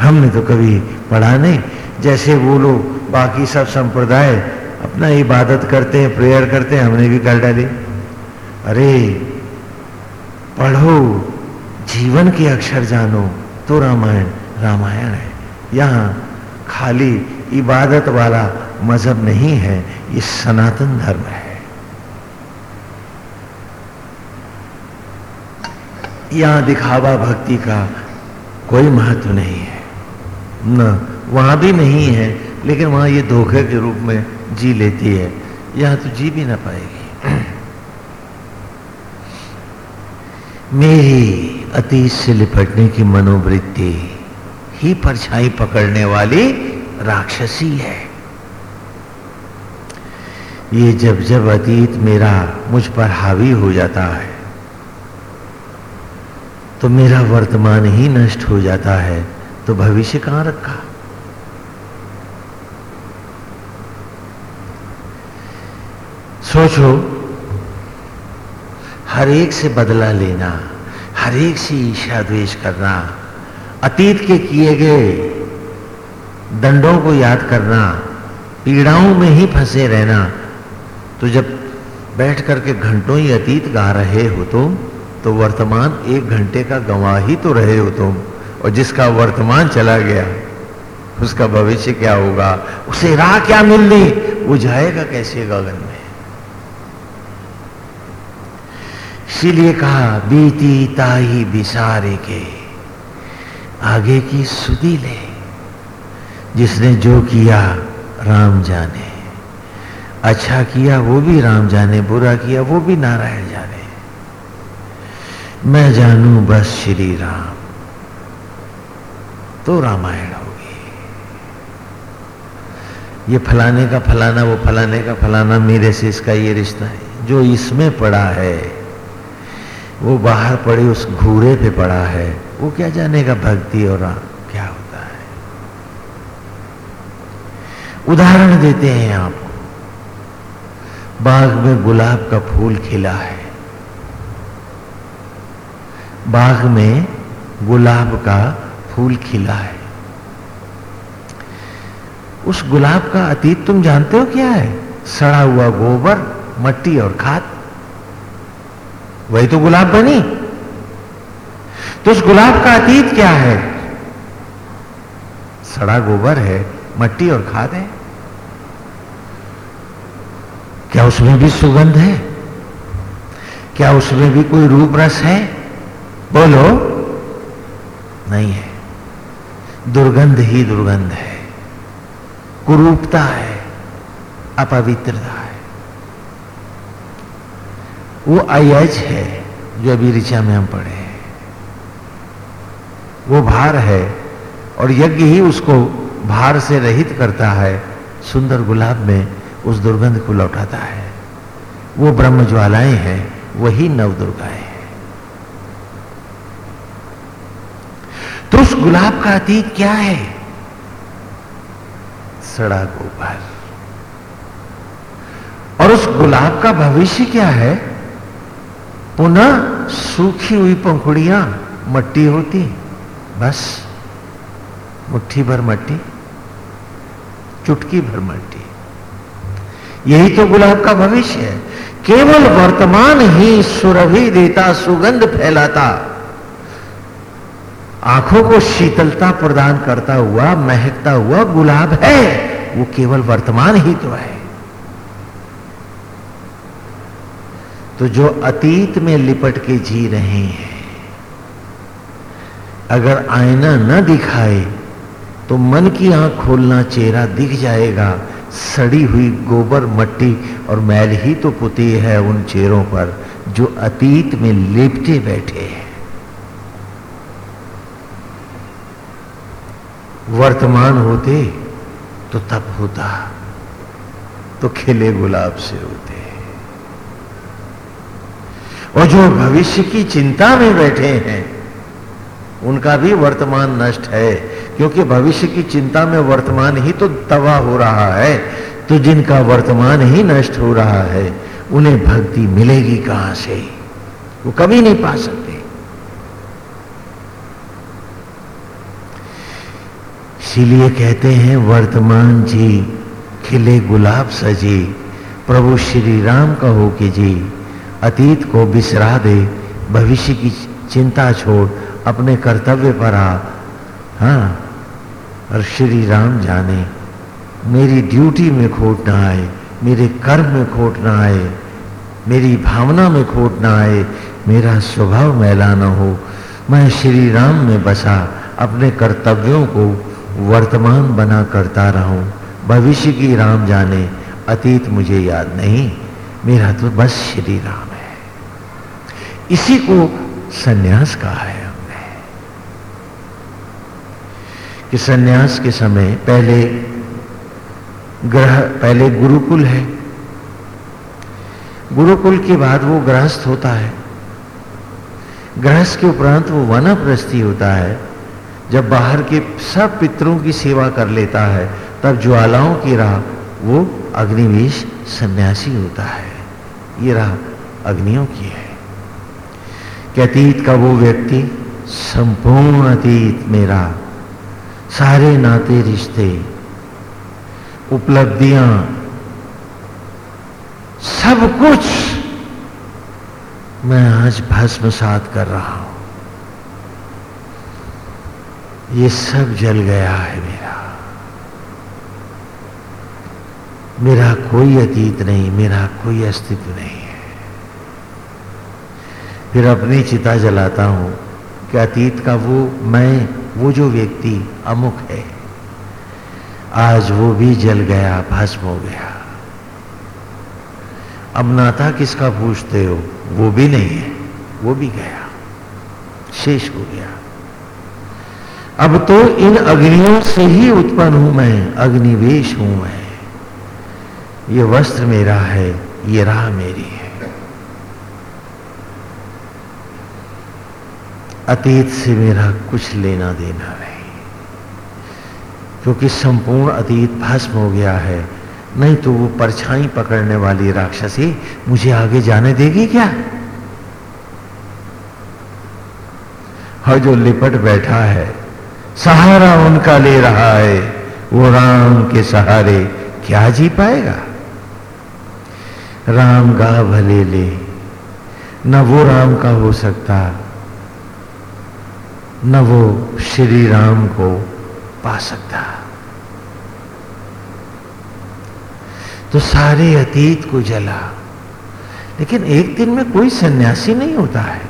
हमने तो कभी पढ़ा नहीं, जैसे वो लोग बाकी सब संप्रदाय अपना इबादत करते हैं, प्रेयर करते हैं, हमने भी कर डाली। अरे, पढ़ो, जीवन के अक्षर जानो तो रामायण रामायण है। यहाँ खाली इबादत वाला मज़हब नहीं है, ये सनातन धर्म है। यहाँ दिखावा भक्ति का कोई महत्व नहीं है। न, वहाँ भी नहीं है, लेकिन वहाँ ये धोखे के रूप में जी लेती है। यहाँ तो जी भी ना पाएगी। मेरी अतीत से लिपटने की मनोवृत्ति ही परछाई पकड़ने वाली राक्षसी है। ये जब जब अतीत मेरा मुझ पर हावी हो जाता है तो मेरा वर्तमान ही नष्ट हो जाता है तो भविष्य कहाँ रखा? सोचो, हर एक से बदला लेना, हर एक से ईर्षा द्वेष करना, अतीत के किए गए दंडों को याद करना, पीड़ाओं में ही फंसे रहना तो जब बैठ करके घंटों ही अतीत गा रहे हो तुम तो वर्तमान एक घंटे का गंवा ही तो रहे हो तुम, और जिसका वर्तमान चला गया, उसका भविष्य क्या होगा, उसे राह क्या मिलनी, वो जाएगा कैसे गगन में? इसीलिए कहा, बीती ताही बिसारे के, आगे की सुधी ले, जिसने जो किया, राम जाने। अच्छा किया, वो भी राम जाने, बुरा किया, वो भी नारायण जाने। मैं जानू बस श्री राम तो रामायण होगी। ये फलाने का फलाना, वो फलाने का फलाना, मेरे से इसका ये रिश्ता है। जो इसमें पड़ा है, वो बाहर पड़ी, उस घूरे पे पड़ा है, वो क्या जानेगा भक्ति और राम, क्या होता है? उदाहरण देते हैं आपको बाग में गुलाब का फूल खिला है। बाग में गुलाब का फूल खिला है। उस गुलाब का अतीत तुम जानते हो क्या है? सड़ा हुआ गोबर, मट्टी और खाद। वही तो गुलाब बनी। तो उस गुलाब का अतीत क्या है? सड़ा गोबर है, मट्टी और खाद है। क्या उसमें भी सुगंध है? क्या उसमें भी कोई रूप रस है? बोलो। नहीं है। दुर्गंध ही दुर्गंध है। कुरूपता है। अपवित्रता है। वो अयज है जो अभी ऋचा में हम पढ़े हैं। वो भार है और यज्ञ ही उसको भार से रहित करता है सुंदर गुलाब में। उस दुर्गंध को लौटाता है। वो ब्रह्म ज्वालाएँ हैं, वही नव दुर्गाएँ हैं। तो उस गुलाब का अतीत क्या है? सड़ा गोबर और उस गुलाब का भविष्य क्या है? पुनः सूखी हुई पंखुड़ियाँ, मट्टी होती, बस, मुट्ठी भर मट्टी, चुटकी भर मट्टी। यही तो गुलाब का भविष्य है। केवल वर्तमान ही सुरभि देता, सुगंध फैलाता। आँखों को शीतलता प्रदान करता हुआ, महकता हुआ गुलाब है, वो केवल वर्तमान ही तो है। तो जो अतीत में लिपट के जी रहे हैं, अगर आईना न दिखाए तो मन की आँख खोलना चेहरा दिख जाएगा। सड़ी हुई गोबर मट्टी और मैल ही तो पुती है उन चेहरों पर, जो अतीत में लिपटे बैठे हैं। वर्तमान होते तो तब होता तो खिले गुलाब से होते। और जो भविष्य की चिंता में बैठे हैं, उनका भी वर्तमान नष्ट है। क्योंकि भविष्य की चिंता में वर्तमान ही तो तबाह हो रहा है तो जिनका वर्तमान ही नष्ट हो रहा है, उन्हें भक्ति मिलेगी कहाँ से? वो कभी नहीं पा सकते। इसीलिए कहते हैं, वर्तमान जी, खिले गुलाब सजी, प्रभु श्री राम कहो कि जी, अतीत को बिसरा दे, भविष्य की चिंता छोड़, अपने कर्तव्य पर आ। हाँ और श्री राम जाने, मेरी ड्यूटी में खोट ना आए, मेरे कर्म में खोट ना आए, मेरी भावना में खोट ना आए, मेरा स्वभाव मैला ना हो। मैं श्री राम में बसा, अपने कर्तव्यों को वर्तमान बना करता रहूँ। भविष्य की राम जाने, अतीत मुझे याद नहीं, मेरा तो बस श्री राम है। इसी को सन्यास कहा है हमने कि सन्यास के समय पहले ग्रह, पहले गुरुकुल है। गुरुकुल के बाद वो गृहस्थ होता है। गृहस्थ के उपरांत वो वनप्रस्थी होता है। जब बाहर के सब पितरों की सेवा कर लेता है, तब ज्वालाओं की राह, वो अग्निवेश सन्यासी होता है। ये राह अग्नियों की है। कि अतीत का वो व्यक्ति संपूर्ण अतीत मेरा सारे नाते रिश्ते, उपलब्धियाँ, सब कुछ मैं आज भस्म सात कर रहा हूँ। ये सब जल गया है मेरा। मेरा कोई अतीत नहीं, मेरा कोई अस्तित्व नहीं है। फिर अपनी चिता जलाता हूँ कि अतीत का वो मैं वो जो व्यक्ति अमुख है, आज वो भी जल गया, भस्म हो गया। अब नाता किसका पूछते हो? वो भी नहीं है, वो भी गया, शेष हो गया। अब तो इन अग्नियों से ही उत्पन्न हूँ मैं, अग्निवेश हूँ मैं। ये वस्त्र मेरा है, ये राह मेरी है। अतीत से मेरा कुछ लेना देना नहीं। क्योंकि संपूर्ण अतीत भस्म हो गया है, नहीं तो वो परछाई पकड़ने वाली राक्षसी मुझे आगे जाने देगी क्या? और जो लिपट बैठा है, सहारा उनका ले रहा है, वो राम के सहारे क्या जी पाएगा? राम गा भले ले, न वो राम का हो सकता न वो श्री राम को पा सकता। तो सारे अतीत को जला। लेकिन एक दिन में कोई सन्यासी नहीं होता है।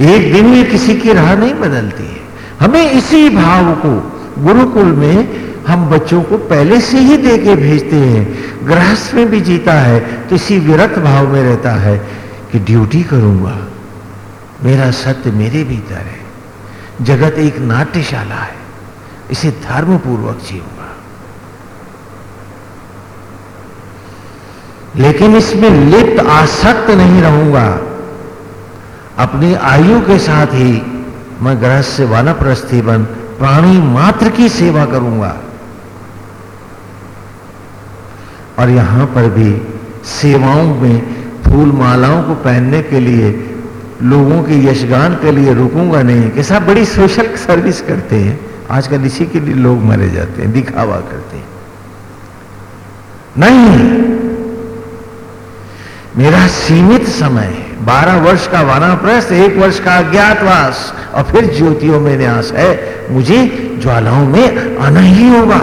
एक दिन में किसी की राह नहीं बदलती है। हमें इसी भाव को गुरुकुल में हम बच्चों को पहले से ही दे के भेजते हैं। गृहस्थ में भी जीता है तो इसी विरत भाव में रहता है कि ड्यूटी करूँगा। मेरा सत्य मेरे भीतर है। जगत एक नाट्यशाला है। इसे धर्म पूर्वक जीऊँगा। लेकिन इसमें लिप्त आसक्त नहीं रहूँगा। अपनी आयु के साथ ही मैं ग्रह से वानप्रस्थी बन प्राणी मात्र की सेवा करूँगा। और यहाँ पर भी सेवाओं में फूल मालाओं को पहनने के लिए लोगों के यशगान के लिए रुकूँगा नहीं, कि साहब बड़ी सोशल सर्विस करते हैं। आजकल इसी के लिए लोग मरे जाते हैं, दिखावा करते हैं। नहीं। मेरा सीमित समय बारह वर्ष का वानाप्रस्थ, एक वर्ष का अज्ञातवास, और फिर ज्योतियों में न्यास है। मुझे ज्वालाओं में आना ही होगा।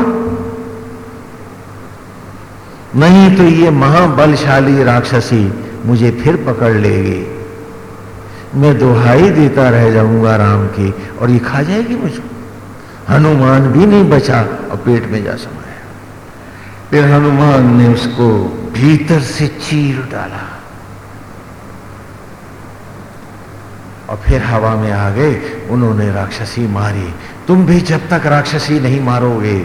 नहीं तो ये महाबलशाली राक्षसी मुझे फिर पकड़ लेगी। मैं दुहाई देता रह जाऊँगा राम की, और ये खा जाएगी मुझको। हनुमान भी नहीं बचा, और पेट में जा समाया। फिर हनुमान ने उसको भीतर से चीर डाला। और फिर हवा में आ गए, उन्होंने राक्षसी मारी। तुम भी जब तक राक्षसी नहीं मारोगे,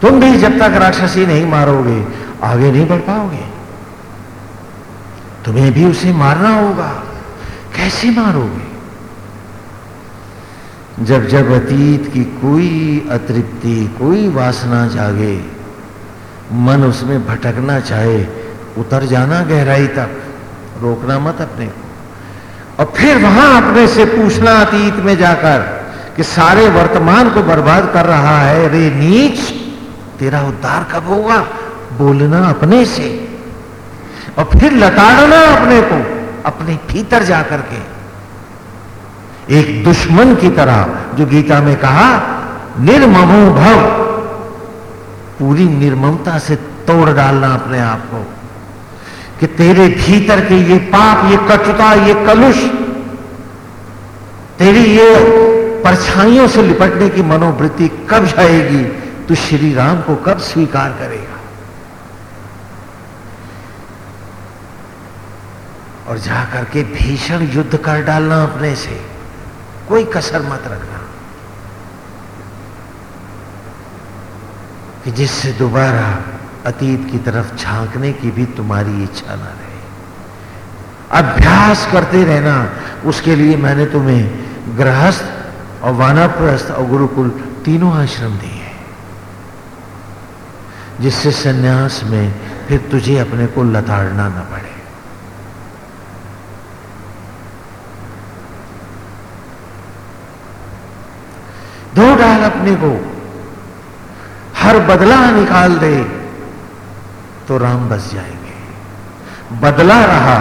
तुम भी जब तक राक्षसी नहीं मारोगे, आगे नहीं बढ़ पाओगे। तुम्हें भी उसे मारना होगा। कैसे मारोगे? जब जब अतीत की कोई अतृप्ति, कोई वासना जागे, मन उसमें भटकना चाहे, उतर जाना गहराई तक, रोकना मत अपने को। और फिर वहाँ अपने से पूछना अतीत में जाकर कि सारे वर्तमान को बर्बाद कर रहा है रे नीच, तेरा उद्धार कब होगा? बोलना अपने से। और फिर लताड़ना अपने को, अपने भीतर जाकर के। एक दुश्मन की तरह, जो गीता में कहा, निर्ममो भव। पूरी निर्ममता से तोड़ डालना अपने आप को, कि तेरे भीतर के ये पाप, ये कटुता, ये कलुष, तेरी ये परछाइयों से लिपटने की मनोवृत्ति कब जाएगी? तू श्री राम को कब स्वीकार करेगा? और जाकर के भीषण युद्ध कर डालना अपने से। कोई कसर मत रखना। कि जिससे दोबारा अतीत की तरफ़ झांकने की भी तुम्हारी इच्छा ना रहे। अभ्यास करते रहना, उसके लिए मैंने तुम्हें गृहस्थ और वानाप्रस्थ और गुरुकुल तीनों आश्रम दिए हैं। जिससे सन्यास में फिर तुझे अपने को लताड़ना न पड़े। धो डाल अपने को। हर बदला निकाल दे तो राम बस जाएँगे। बदला रहा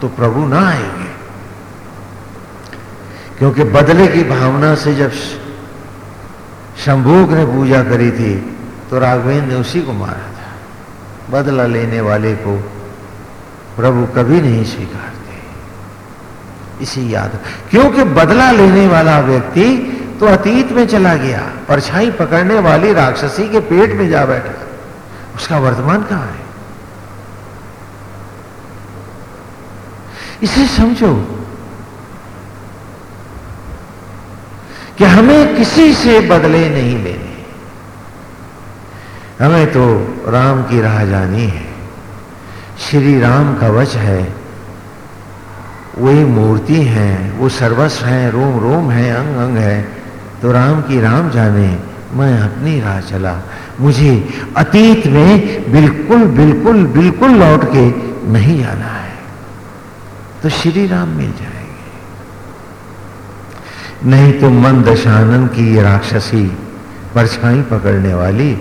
तो प्रभु ना आएँगे। क्योंकि बदले की भावना से जब शंभोग ने पूजा करी थी तो राघवेंद्र ने उसी को मारा था। बदला लेने वाले को प्रभु कभी नहीं स्वीकारते। इसी याद क्योंकि बदला लेने वाला व्यक्ति तो अतीत में चला गया, परछाई पकड़ने वाली राक्षसी के पेट में जा बैठा। उसका वर्तमान कहाँ है? इसे समझो कि हमें किसी से बदले नहीं लेने। हमें तो राम की राह जानी है। श्री राम कवच है। वही मूर्ति है, वो सर्वस्व है रोम रोम है अंग अंग है। तो राम की राम जाने, मैं अपनी राह चला। मुझे अतीत में बिल्कुल बिल्कुल बिल्कुल लौट के नहीं जाना है। तो श्री राम मिल जाएँगे। नहीं तो मन दशानन की ये राक्षसी परछाई पकड़ने वाली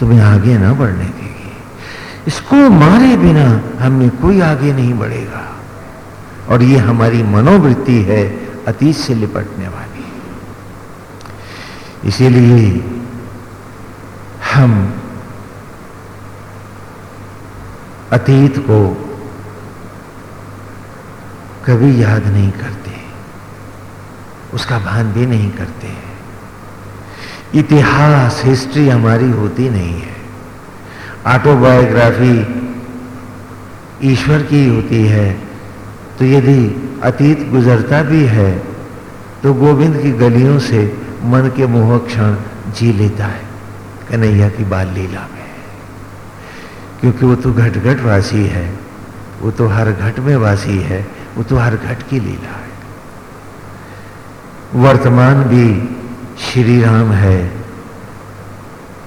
तुम्हें आगे ना बढ़ने देगी। इसको मारे बिना हमें कोई आगे नहीं बढ़ेगा। और ये हमारी मनोवृत्ति है, अतीत से लिपटने वाली। इसीलिए हम अतीत को कभी याद नहीं करते, उसका भान भी नहीं करते इतिहास, हिस्ट्री हमारी होती नहीं है। ऑटोबायोग्राफी ईश्वर की होती है तो यदि अतीत गुजरता भी है तो गोविंद की गलियों से मन के मोह क्षण जी लेता है। कन्हैया की बाल लीला में। क्योंकि वो तो घट घट वासी है। वो तो हर घट में वासी है। वो तो हर घट की लीला है। वर्तमान भी श्री राम है।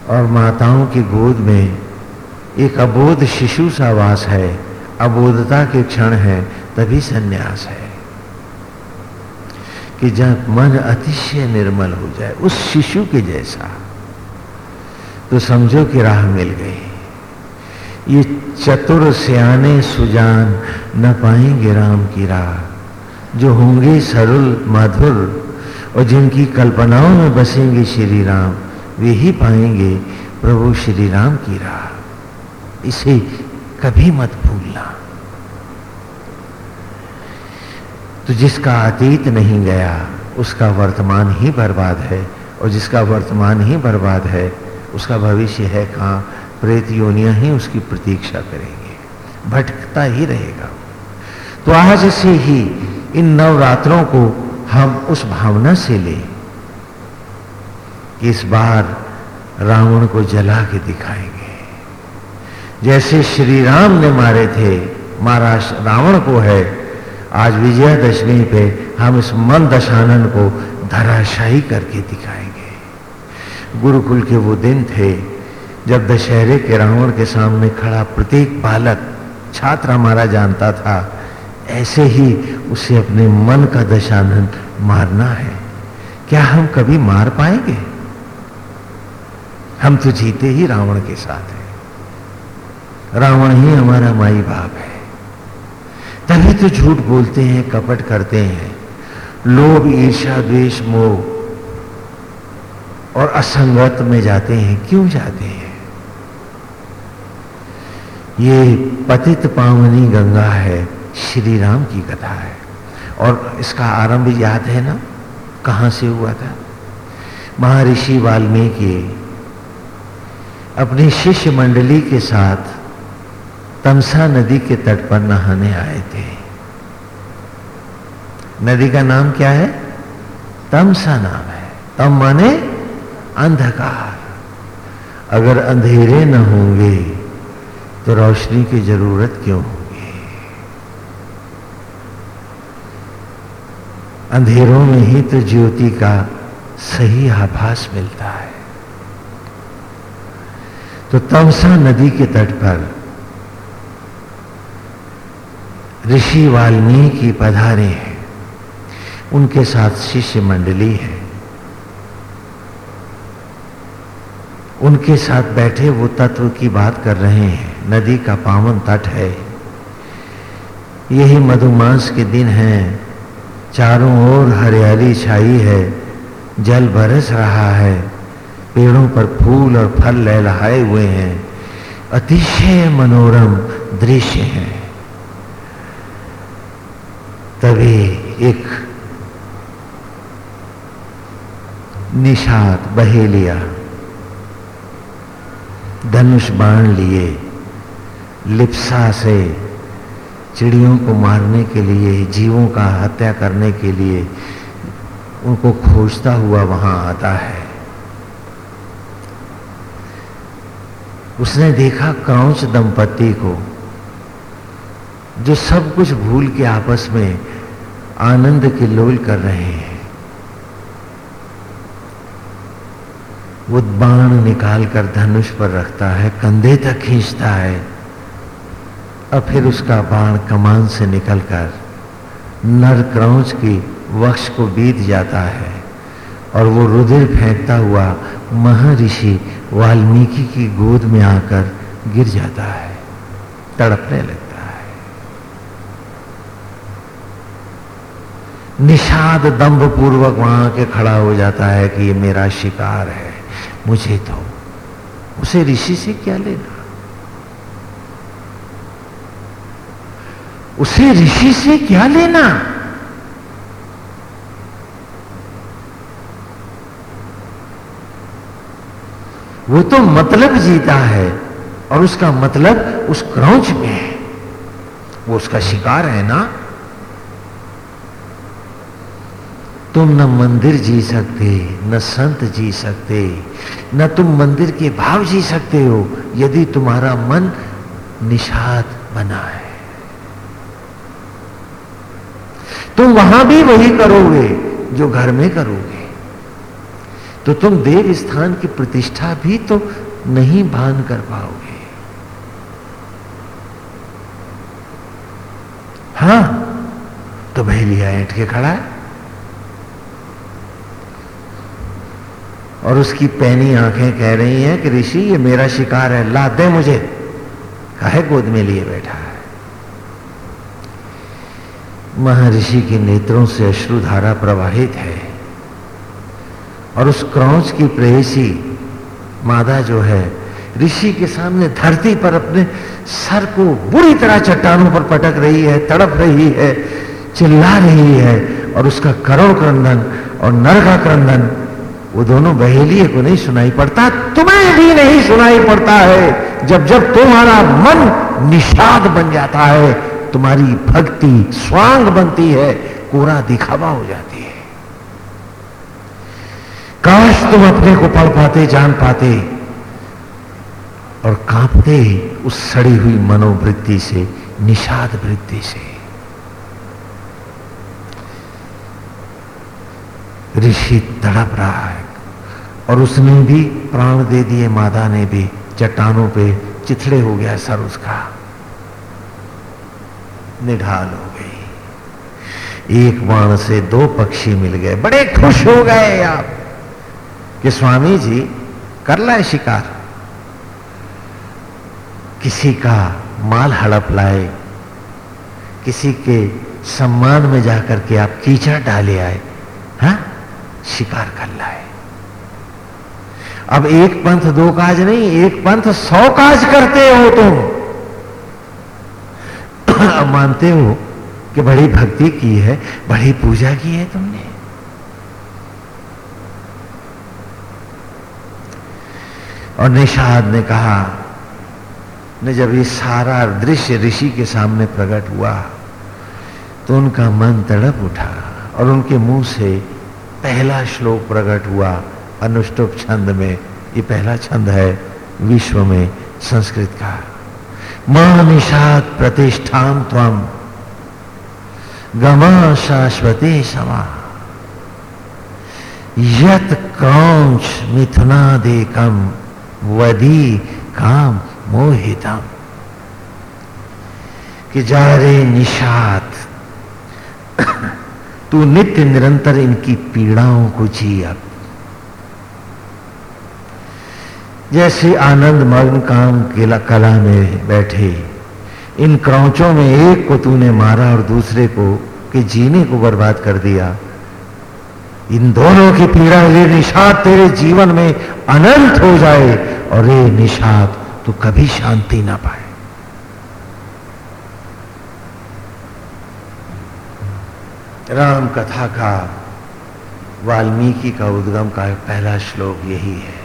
और माताओं की गोद में एक अबोध शिशु सा वास है। अबोधता के क्षण है, तभी सन्यास है। कि जब मन अतिशय निर्मल हो जाए, उस शिशु के जैसा तो समझो कि राह मिल गई। ये चतुर सियाने सुजान न पाएँगे राम की राह, जो होंगे सरल, मधुर, और जिनकी कल्पनाओं में बसेंगे श्री राम, वे ही पाएँगे प्रभु श्री राम की राह। इसे कभी मत भूलना। तो जिसका अतीत नहीं गया, उसका वर्तमान ही बर्बाद है। और जिसका वर्तमान ही बर्बाद है, उसका भविष्य है कहाँ? प्रेत योनिया ही उसकी प्रतीक्षा करेंगे। भटकता ही रहेगा। तो आज से ही इन नवरात्रों को हम उस भावना से ले कि इस बार रावण को जला के दिखाएँगे। जैसे श्री राम ने मारे थे मारा रावण को है आज विजयादशमी पे हम इस मन दशानन को धराशाही करके दिखाएँगे। गुरुकुल के वो दिन थे जब दशहरे के रावण के सामने खड़ा प्रत्येक बालक, छात्र हमारा जानता था, ऐसे ही उसे अपने मन का दशानन मारना है। क्या हम कभी मार पाएँगे? हम तो जीते ही रावण के साथ हैं। रावण ही हमारा माई बाप है। तभी तो झूठ बोलते हैं, कपट करते हैं। लोभ ईर्षा द्वेष, मोह और असंगत में जाते हैं। क्यों जाते हैं? ये पतित पावनी गंगा है, श्री राम की कथा है। और इसका आरंभ याद है ना? कहाँ से हुआ था? महर्षि वाल्मीकि अपनी शिष्य मंडली के साथ तमसा नदी के तट पर नहाने आए थे। नदी का नाम क्या है? तमसा नाम है। तम माने अंधकार। अगर अंधेरे न होंगे तो रोशनी की ज़रूरत क्यों होगी? अंधेरों में ही तो ज्योति का सही आभास मिलता है। तो तमसा नदी के तट पर ऋषि वाल्मीकि पधारे हैं। उनके साथ शिष्य मंडली है। उनके साथ बैठे वो तत्व की बात कर रहे हैं। नदी का पावन तट है। यही मधुमास के दिन हैं। चारों ओर हरियाली छाई है। जल बरस रहा है। पेड़ों पर फूल और फल लहलहाए हुए हैं। अतिशय मनोरम दृश्य है। तभी एक निषाद बहेलिया धनुष बाण लिए, लिप्सा से चिड़ियों को मारने के लिए, जीवों का हत्या करने के लिए उनको खोजता हुआ वहाँ आता है। उसने देखा क्रौच दंपति को। जो सब कुछ भूल के आपस में आनंद के लोल कर रहे हैं। वो बाण निकाल कर धनुष पर रखता है, कंधे तक खींचता है, और फिर उसका बाण कमान से निकलकर नर क्रौच की वक्ष को बीत जाता है, और वो रुधिर फेंकता हुआ महर्षि वाल्मीकि की गोद में आकर गिर जाता है, तड़पने लगता निषाद दंभ पूर्वक वहाँ के खड़ा हो जाता है कि ये मेरा शिकार है। मुझे तो उसे ऋषि से क्या लेना? उसे ऋषि से क्या लेना? वो तो मतलब जीता है और उसका मतलब उस क्रौच में है। वो उसका शिकार है ना? तुम न मंदिर जी सकते, न संत जी सकते, न तुम मंदिर के भाव जी सकते हो, यदि तुम्हारा मन निषाद बना है। तुम वहाँ भी वही करोगे जो घर में करोगे। तो तुम देव स्थान की प्रतिष्ठा भी तो नहीं भान कर पाओगे। हाँ तो भैलिया ऐठ के खड़ा है। और उसकी पैनी आँखें कह रही हैं कि ऋषि, ये मेरा शिकार है, ला दे मुझे। कहे गोद में लिए बैठा है? महर्षि के नेत्रों से अश्रुधारा प्रवाहित है और उस क्रौच की प्रेसी मादा जो है, ऋषि के सामने धरती पर अपने सर को बुरी तरह चट्टानों पर पटक रही है, तड़प रही है, चिल्ला रही है और उसका करोड़ क्रंदन और नर का क्रंदन वो दोनों बहेलिए को नहीं सुनाई पड़ता, तुम्हें भी नहीं सुनाई पड़ता है। जब जब तुम्हारा मन निषाद बन जाता है, तुम्हारी भक्ति स्वांग बनती है, कोरा दिखावा हो जाती है। काश तुम अपने को पढ़ पाते, जान पाते और कांपते उस सड़ी हुई मनोवृत्ति से, निषाद वृत्ति से। ऋषि तड़प रहा है। और उसने भी प्राण दे दिए। मादा ने भी चट्टानों पे चिथड़े हो गया सर उसका। निढाल हो गई। एक बाण से दो पक्षी मिल गए। बड़े खुश हो गए आप। कि स्वामी जी, कर लाए शिकार। किसी का माल हड़प लाए। किसी के सम्मान में जाकर के आप कीचड़ डाले आए। हा? शिकार कर लाए अब एक पंथ दो काज नहीं, एक पंथ सौ काज करते हो तुम। अब मानते हो कि बड़ी भक्ति की है, बड़ी पूजा की है तुमने। और निषाद ने कहा, ने जब ये सारा दृश्य ऋषि के सामने प्रकट हुआ तो उनका मन तड़प उठा और उनके मुँह से पहला श्लोक प्रकट हुआ अनुष्टुप छंद में। ये पहला छंद है विश्व में संस्कृत का। माँ निषाद प्रतिष्ठान त्वम गमा शाश्वती समा। यत क्रौच मिथुनादेकम वदी काम मोहितम। कि जा रे निषाद तू नित्य निरंतर इनकी पीड़ाओं को जी अब। जैसे आनंद मग्न काम केला कला में बैठे, इन क्रौचों में एक को तूने मारा और दूसरे को, कि जीने को बर्बाद कर दिया। इन दोनों की पीड़ा ये निषाद तेरे जीवन में अनंत हो जाए और ये निषाद तू कभी शांति ना पाए। राम कथा का वाल्मीकि का उद्गम का पहला श्लोक यही है।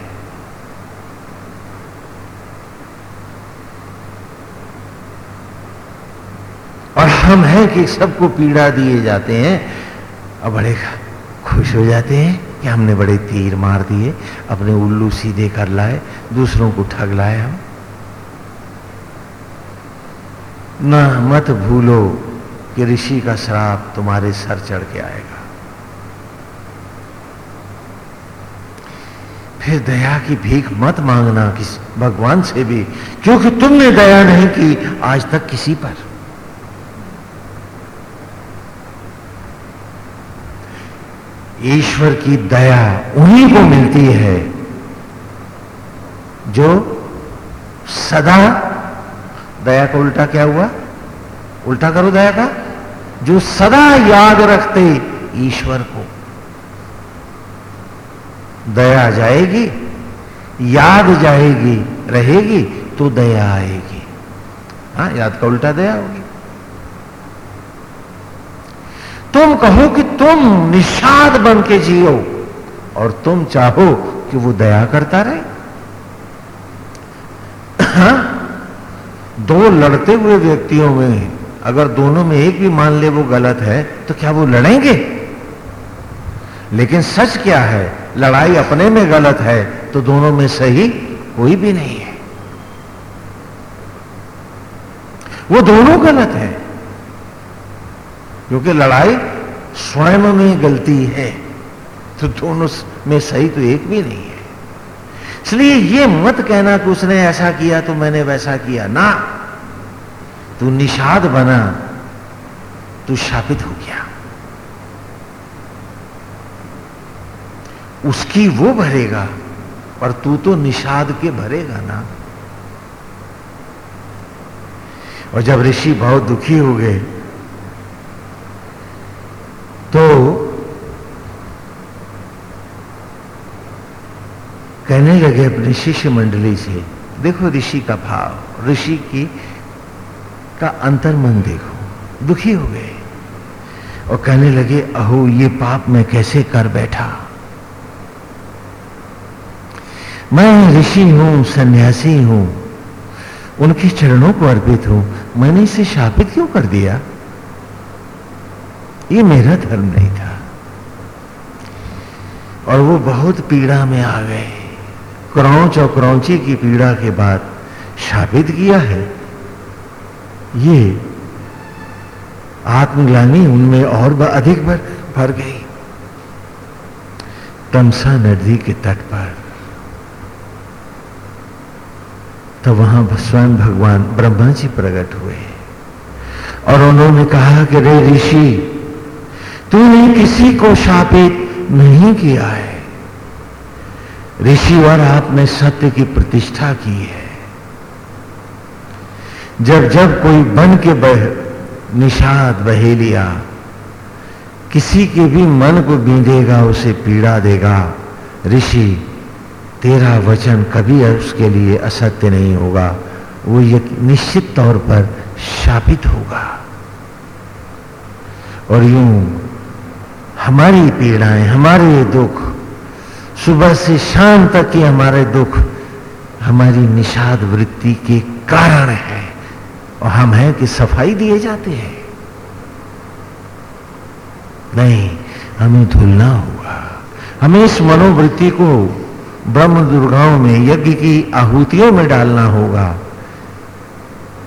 और हम हैं कि सबको पीड़ा दिए जाते हैं, और बड़े खुश हो जाते हैं कि हमने बड़े तीर मार दिए, अपने उल्लू सीधे कर लाए, दूसरों को ठग लाए हम। ना मत भूलो कि ऋषि का श्राप तुम्हारे सर चढ़ के आएगा। फिर दया की भीख मत मांगना किस भगवान से भी, क्योंकि तुमने दया नहीं की आज तक किसी पर। ईश्वर की दया उन्हीं को मिलती है जो सदा, दया का उल्टा क्या हुआ? उल्टा करो दया का। जो सदा याद रखते ईश्वर को। दया जाएगी, याद जाएगी, रहेगी तो दया आएगी। हाँ याद का उल्टा दया होगी। तुम कहो कि तुम निषाद बन के जियो और तुम चाहो कि वो दया करता रहे। हाँ? दो लड़ते हुए व्यक्तियों में अगर दोनों में एक भी मान ले वो गलत है तो क्या वो लड़ेंगे? लेकिन सच क्या है? लड़ाई अपने में गलत है तो दोनों में सही कोई भी नहीं है। वो दोनों गलत है, क्योंकि लड़ाई स्वयं में गलती है तो दोनों में सही तो एक भी नहीं है। इसलिए ये मत कहना कि उसने ऐसा किया तो मैंने वैसा किया। ना। तू निषाद बना, तू शापित हो गया। उसकी वो भरेगा, पर तू तो निषाद के भरेगा ना। और जब ऋषि बहुत दुखी हो गए तो कहने लगे अपने शिष्य मंडली से, देखो ऋषि का भाव, ऋषि की का अंतर मन देखो। दुखी हो गए। और कहने लगे, अहो, ये पाप मैं कैसे कर बैठा? मैं ऋषि हूँ, सन्यासी हूँ। उनके चरणों को अर्पित हूँ। मैंने इसे शापित क्यों कर दिया? ये मेरा धर्म नहीं था। और वो बहुत पीड़ा में आ गए। क्रौच और क्रौची की पीड़ा के बाद शापित किया है। ये आत्मग्लानी उनमें और अधिक भर भर गई। तमसा नदी के तट पर। तो वहाँ स्वयं भगवान ब्रह्मा जी प्रकट हुए। और उन्होंने कहा कि, रे ऋषि, तूने किसी को शापित नहीं किया है। ऋषि और आपने सत्य की प्रतिष्ठा की है। जब जब कोई बन के बह, निषाद बहेलिया, किसी के भी मन को बींदेगा, उसे पीड़ा देगा। ऋषि, तेरा वचन कभी उसके लिए असत्य नहीं होगा। वो ये निश्चित तौर पर शापित होगा। और यूँ, हमारी पीड़ाएँ, हमारे दुख, सुबह से शाम तक के हमारे दुख, हमारी निषाद वृत्ति के कारण है। और हम हैं कि सफ़ाई दिए जाते हैं। नहीं, हमें धुलना होगा हमें इस मनोवृत्ति को ब्रह्म दुर्गाओं में, यज्ञ की आहुतियों में डालना होगा।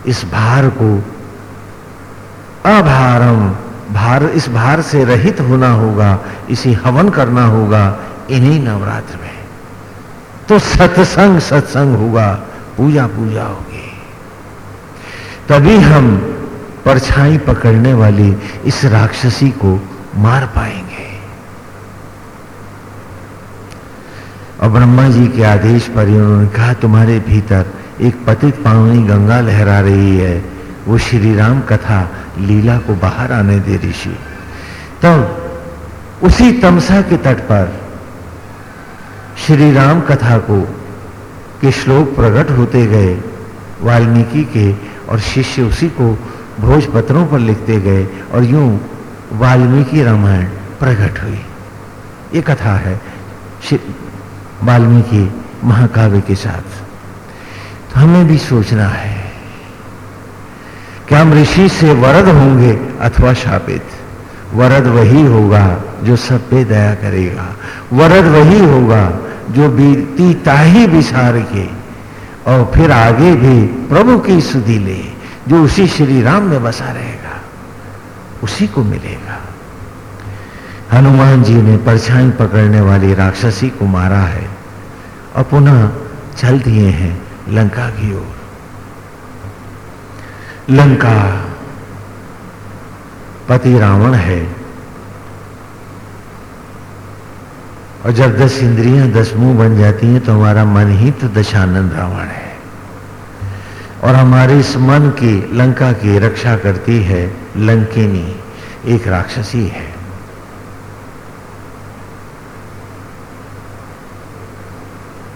इस भार को अभारम, भार इस भार से रहित होना होगा, इसे हवन करना होगा, इन्हीं नवरात्र में। तो सत्संग सत्संग होगा पूजा पूजा होगी। तभी हम परछाई पकड़ने वाली इस राक्षसी को मार पाएँगे। और ब्रह्मा जी के आदेश पर ही उन्होंने कहा, तुम्हारे भीतर एक पतित पावनी गंगा लहरा रही है। वो श्री राम कथा लीला को बाहर आने दे ऋषि। तब तो उसी तमसा के तट पर श्री राम कथा को के श्लोक प्रकट होते गए वाल्मीकि के और शिष्य उसी को भोजपत्रों पर लिखते गए और यूँ वाल्मीकि रामायण प्रकट हुई। ये कथा है वाल्मीकि महाकाव्य के साथ। तो हमें भी सोचना है, क्या हम ऋषि से वरद होंगे अथवा शापित? वरद वही होगा जो सब पे दया करेगा। वरद वही होगा जो बीती ताही विसार के और फिर आगे भी प्रभु की सुधि ले जो उसी श्री राम में बसा रहेगा, उसी को मिलेगा। हनुमान जी ने परछाई पकड़ने वाली राक्षसी को मारा है और पुनः चल दिए हैं लंका की ओर। लंका पति रावण है और जब दस इंद्रियाँ, दस मुँह बन जाती हैं तो हमारा मन ही तो दशानंद रावण है। और हमारे इस मन की लंका की रक्षा करती है लंकिनी, एक राक्षसी है।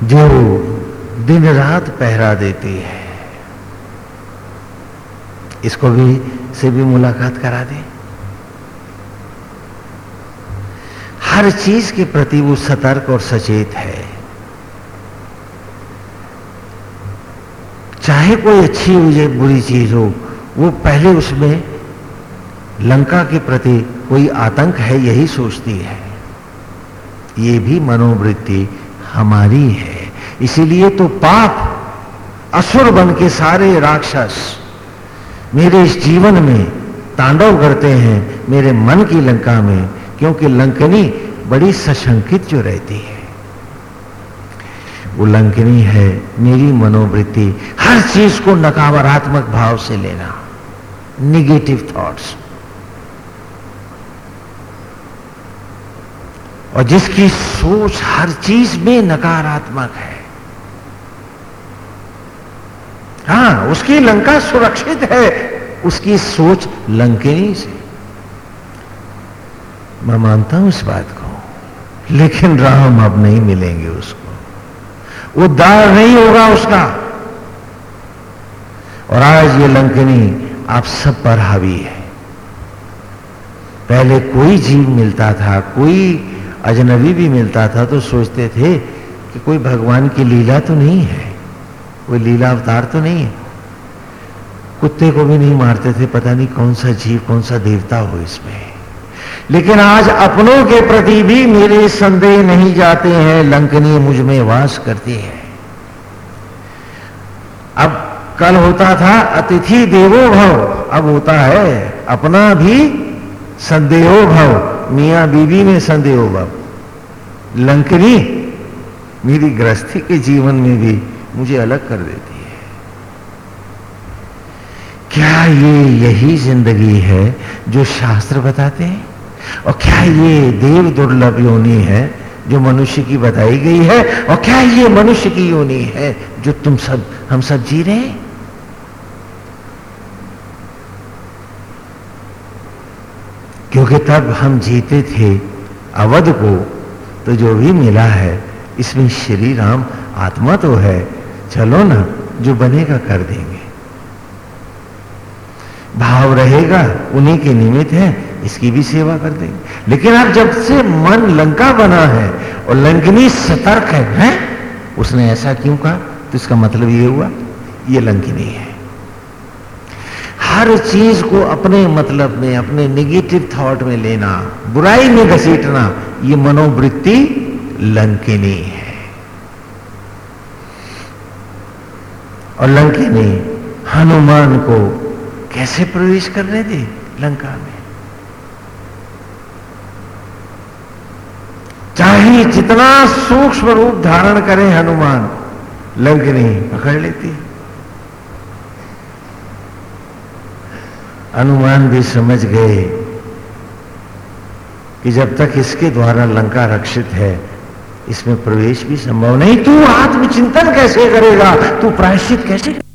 जो दिन रात पहरा देती है। इसको भी से भी मुलाकात करा दे। हर चीज़ के प्रति वो सतर्क और सचेत है। चाहे कोई अच्छी हो या बुरी चीज़ हो, वो पहले उसमें लंका के प्रति कोई आतंक है यही सोचती है। ये भी मनोवृत्ति हमारी है। इसीलिए तो पाप, असुर बन के सारे राक्षस मेरे इस जीवन में तांडव करते हैं मेरे मन की लंका में, क्योंकि लंकनी बड़ी सशंकित जो रहती है। वो लंकनी है मेरी मनोवृत्ति, हर चीज़ को नकारात्मक भाव से लेना निगेटिव थॉट्स और जिसकी सोच हर चीज़ में नकारात्मक है। हाँ, उसकी लंका सुरक्षित है, उसकी सोच लंकिनी से। मैं मानता हूँ इस बात को। लेकिन राम अब नहीं मिलेंगे उसको। उद्धार नहीं होगा उसका। और आज ये लंकनी आप सब पर हावी है। पहले कोई जीव मिलता था, कोई अजनबी भी मिलता था तो सोचते थे कि कोई भगवान की लीला तो नहीं है। कोई लीला अवतार तो नहीं है। कुत्ते को भी नहीं मारते थे, पता नहीं कौन सा जीव, कौन सा देवता हो इसमें। लेकिन आज अपनों के प्रति भी मेरे संदेह नहीं जाते हैं, लंकनी मुझमें वास करती है। अब कल होता था, अतिथि देवो भव। अब होता है, अपना भी संदेहो भव। मियाँ बीवी में संदेह भव। लंकनी मेरी गृहस्थी के जीवन में भी मुझे अलग कर देती है। क्या ये यही ज़िंदगी है जो शास्त्र बताते हैं? और क्या ये देव दुर्लभ योनि है जो मनुष्य की बताई गई है? और क्या ये मनुष्य की योनि है जो तुम सब, हम सब जी रहे हैं? क्योंकि तब हम जीते थे अवध को तो जो भी मिला है, इसमें श्री राम आत्मा तो है। चलो ना, जो बनेगा कर देंगे। भाव रहेगा, उन्हीं के निमित्त है। इसकी भी सेवा कर देंगे। लेकिन अब जब से मन लंका बना है और लंकनी सतर्क है, है? उसने ऐसा क्यों कहा? तो इसका मतलब ये हुआ ये लंकिनी है। हर चीज़ को अपने मतलब में अपने निगेटिव थॉट में लेना बुराई में घसीटना ये मनोवृत्ति लंकिनी है। और लंकिनी हनुमान को कैसे प्रवेश करने दी लंका में? जितना सूक्ष्म रूप धारण करें हनुमान। लंकिनी पकड़ लेती। हनुमान भी समझ गए कि जब तक इसके द्वारा लंका रक्षित है, इसमें प्रवेश भी संभव नहीं। तू आत्मचिंतन कैसे करेगा? तू प्रायश्चित कैसे करेगा?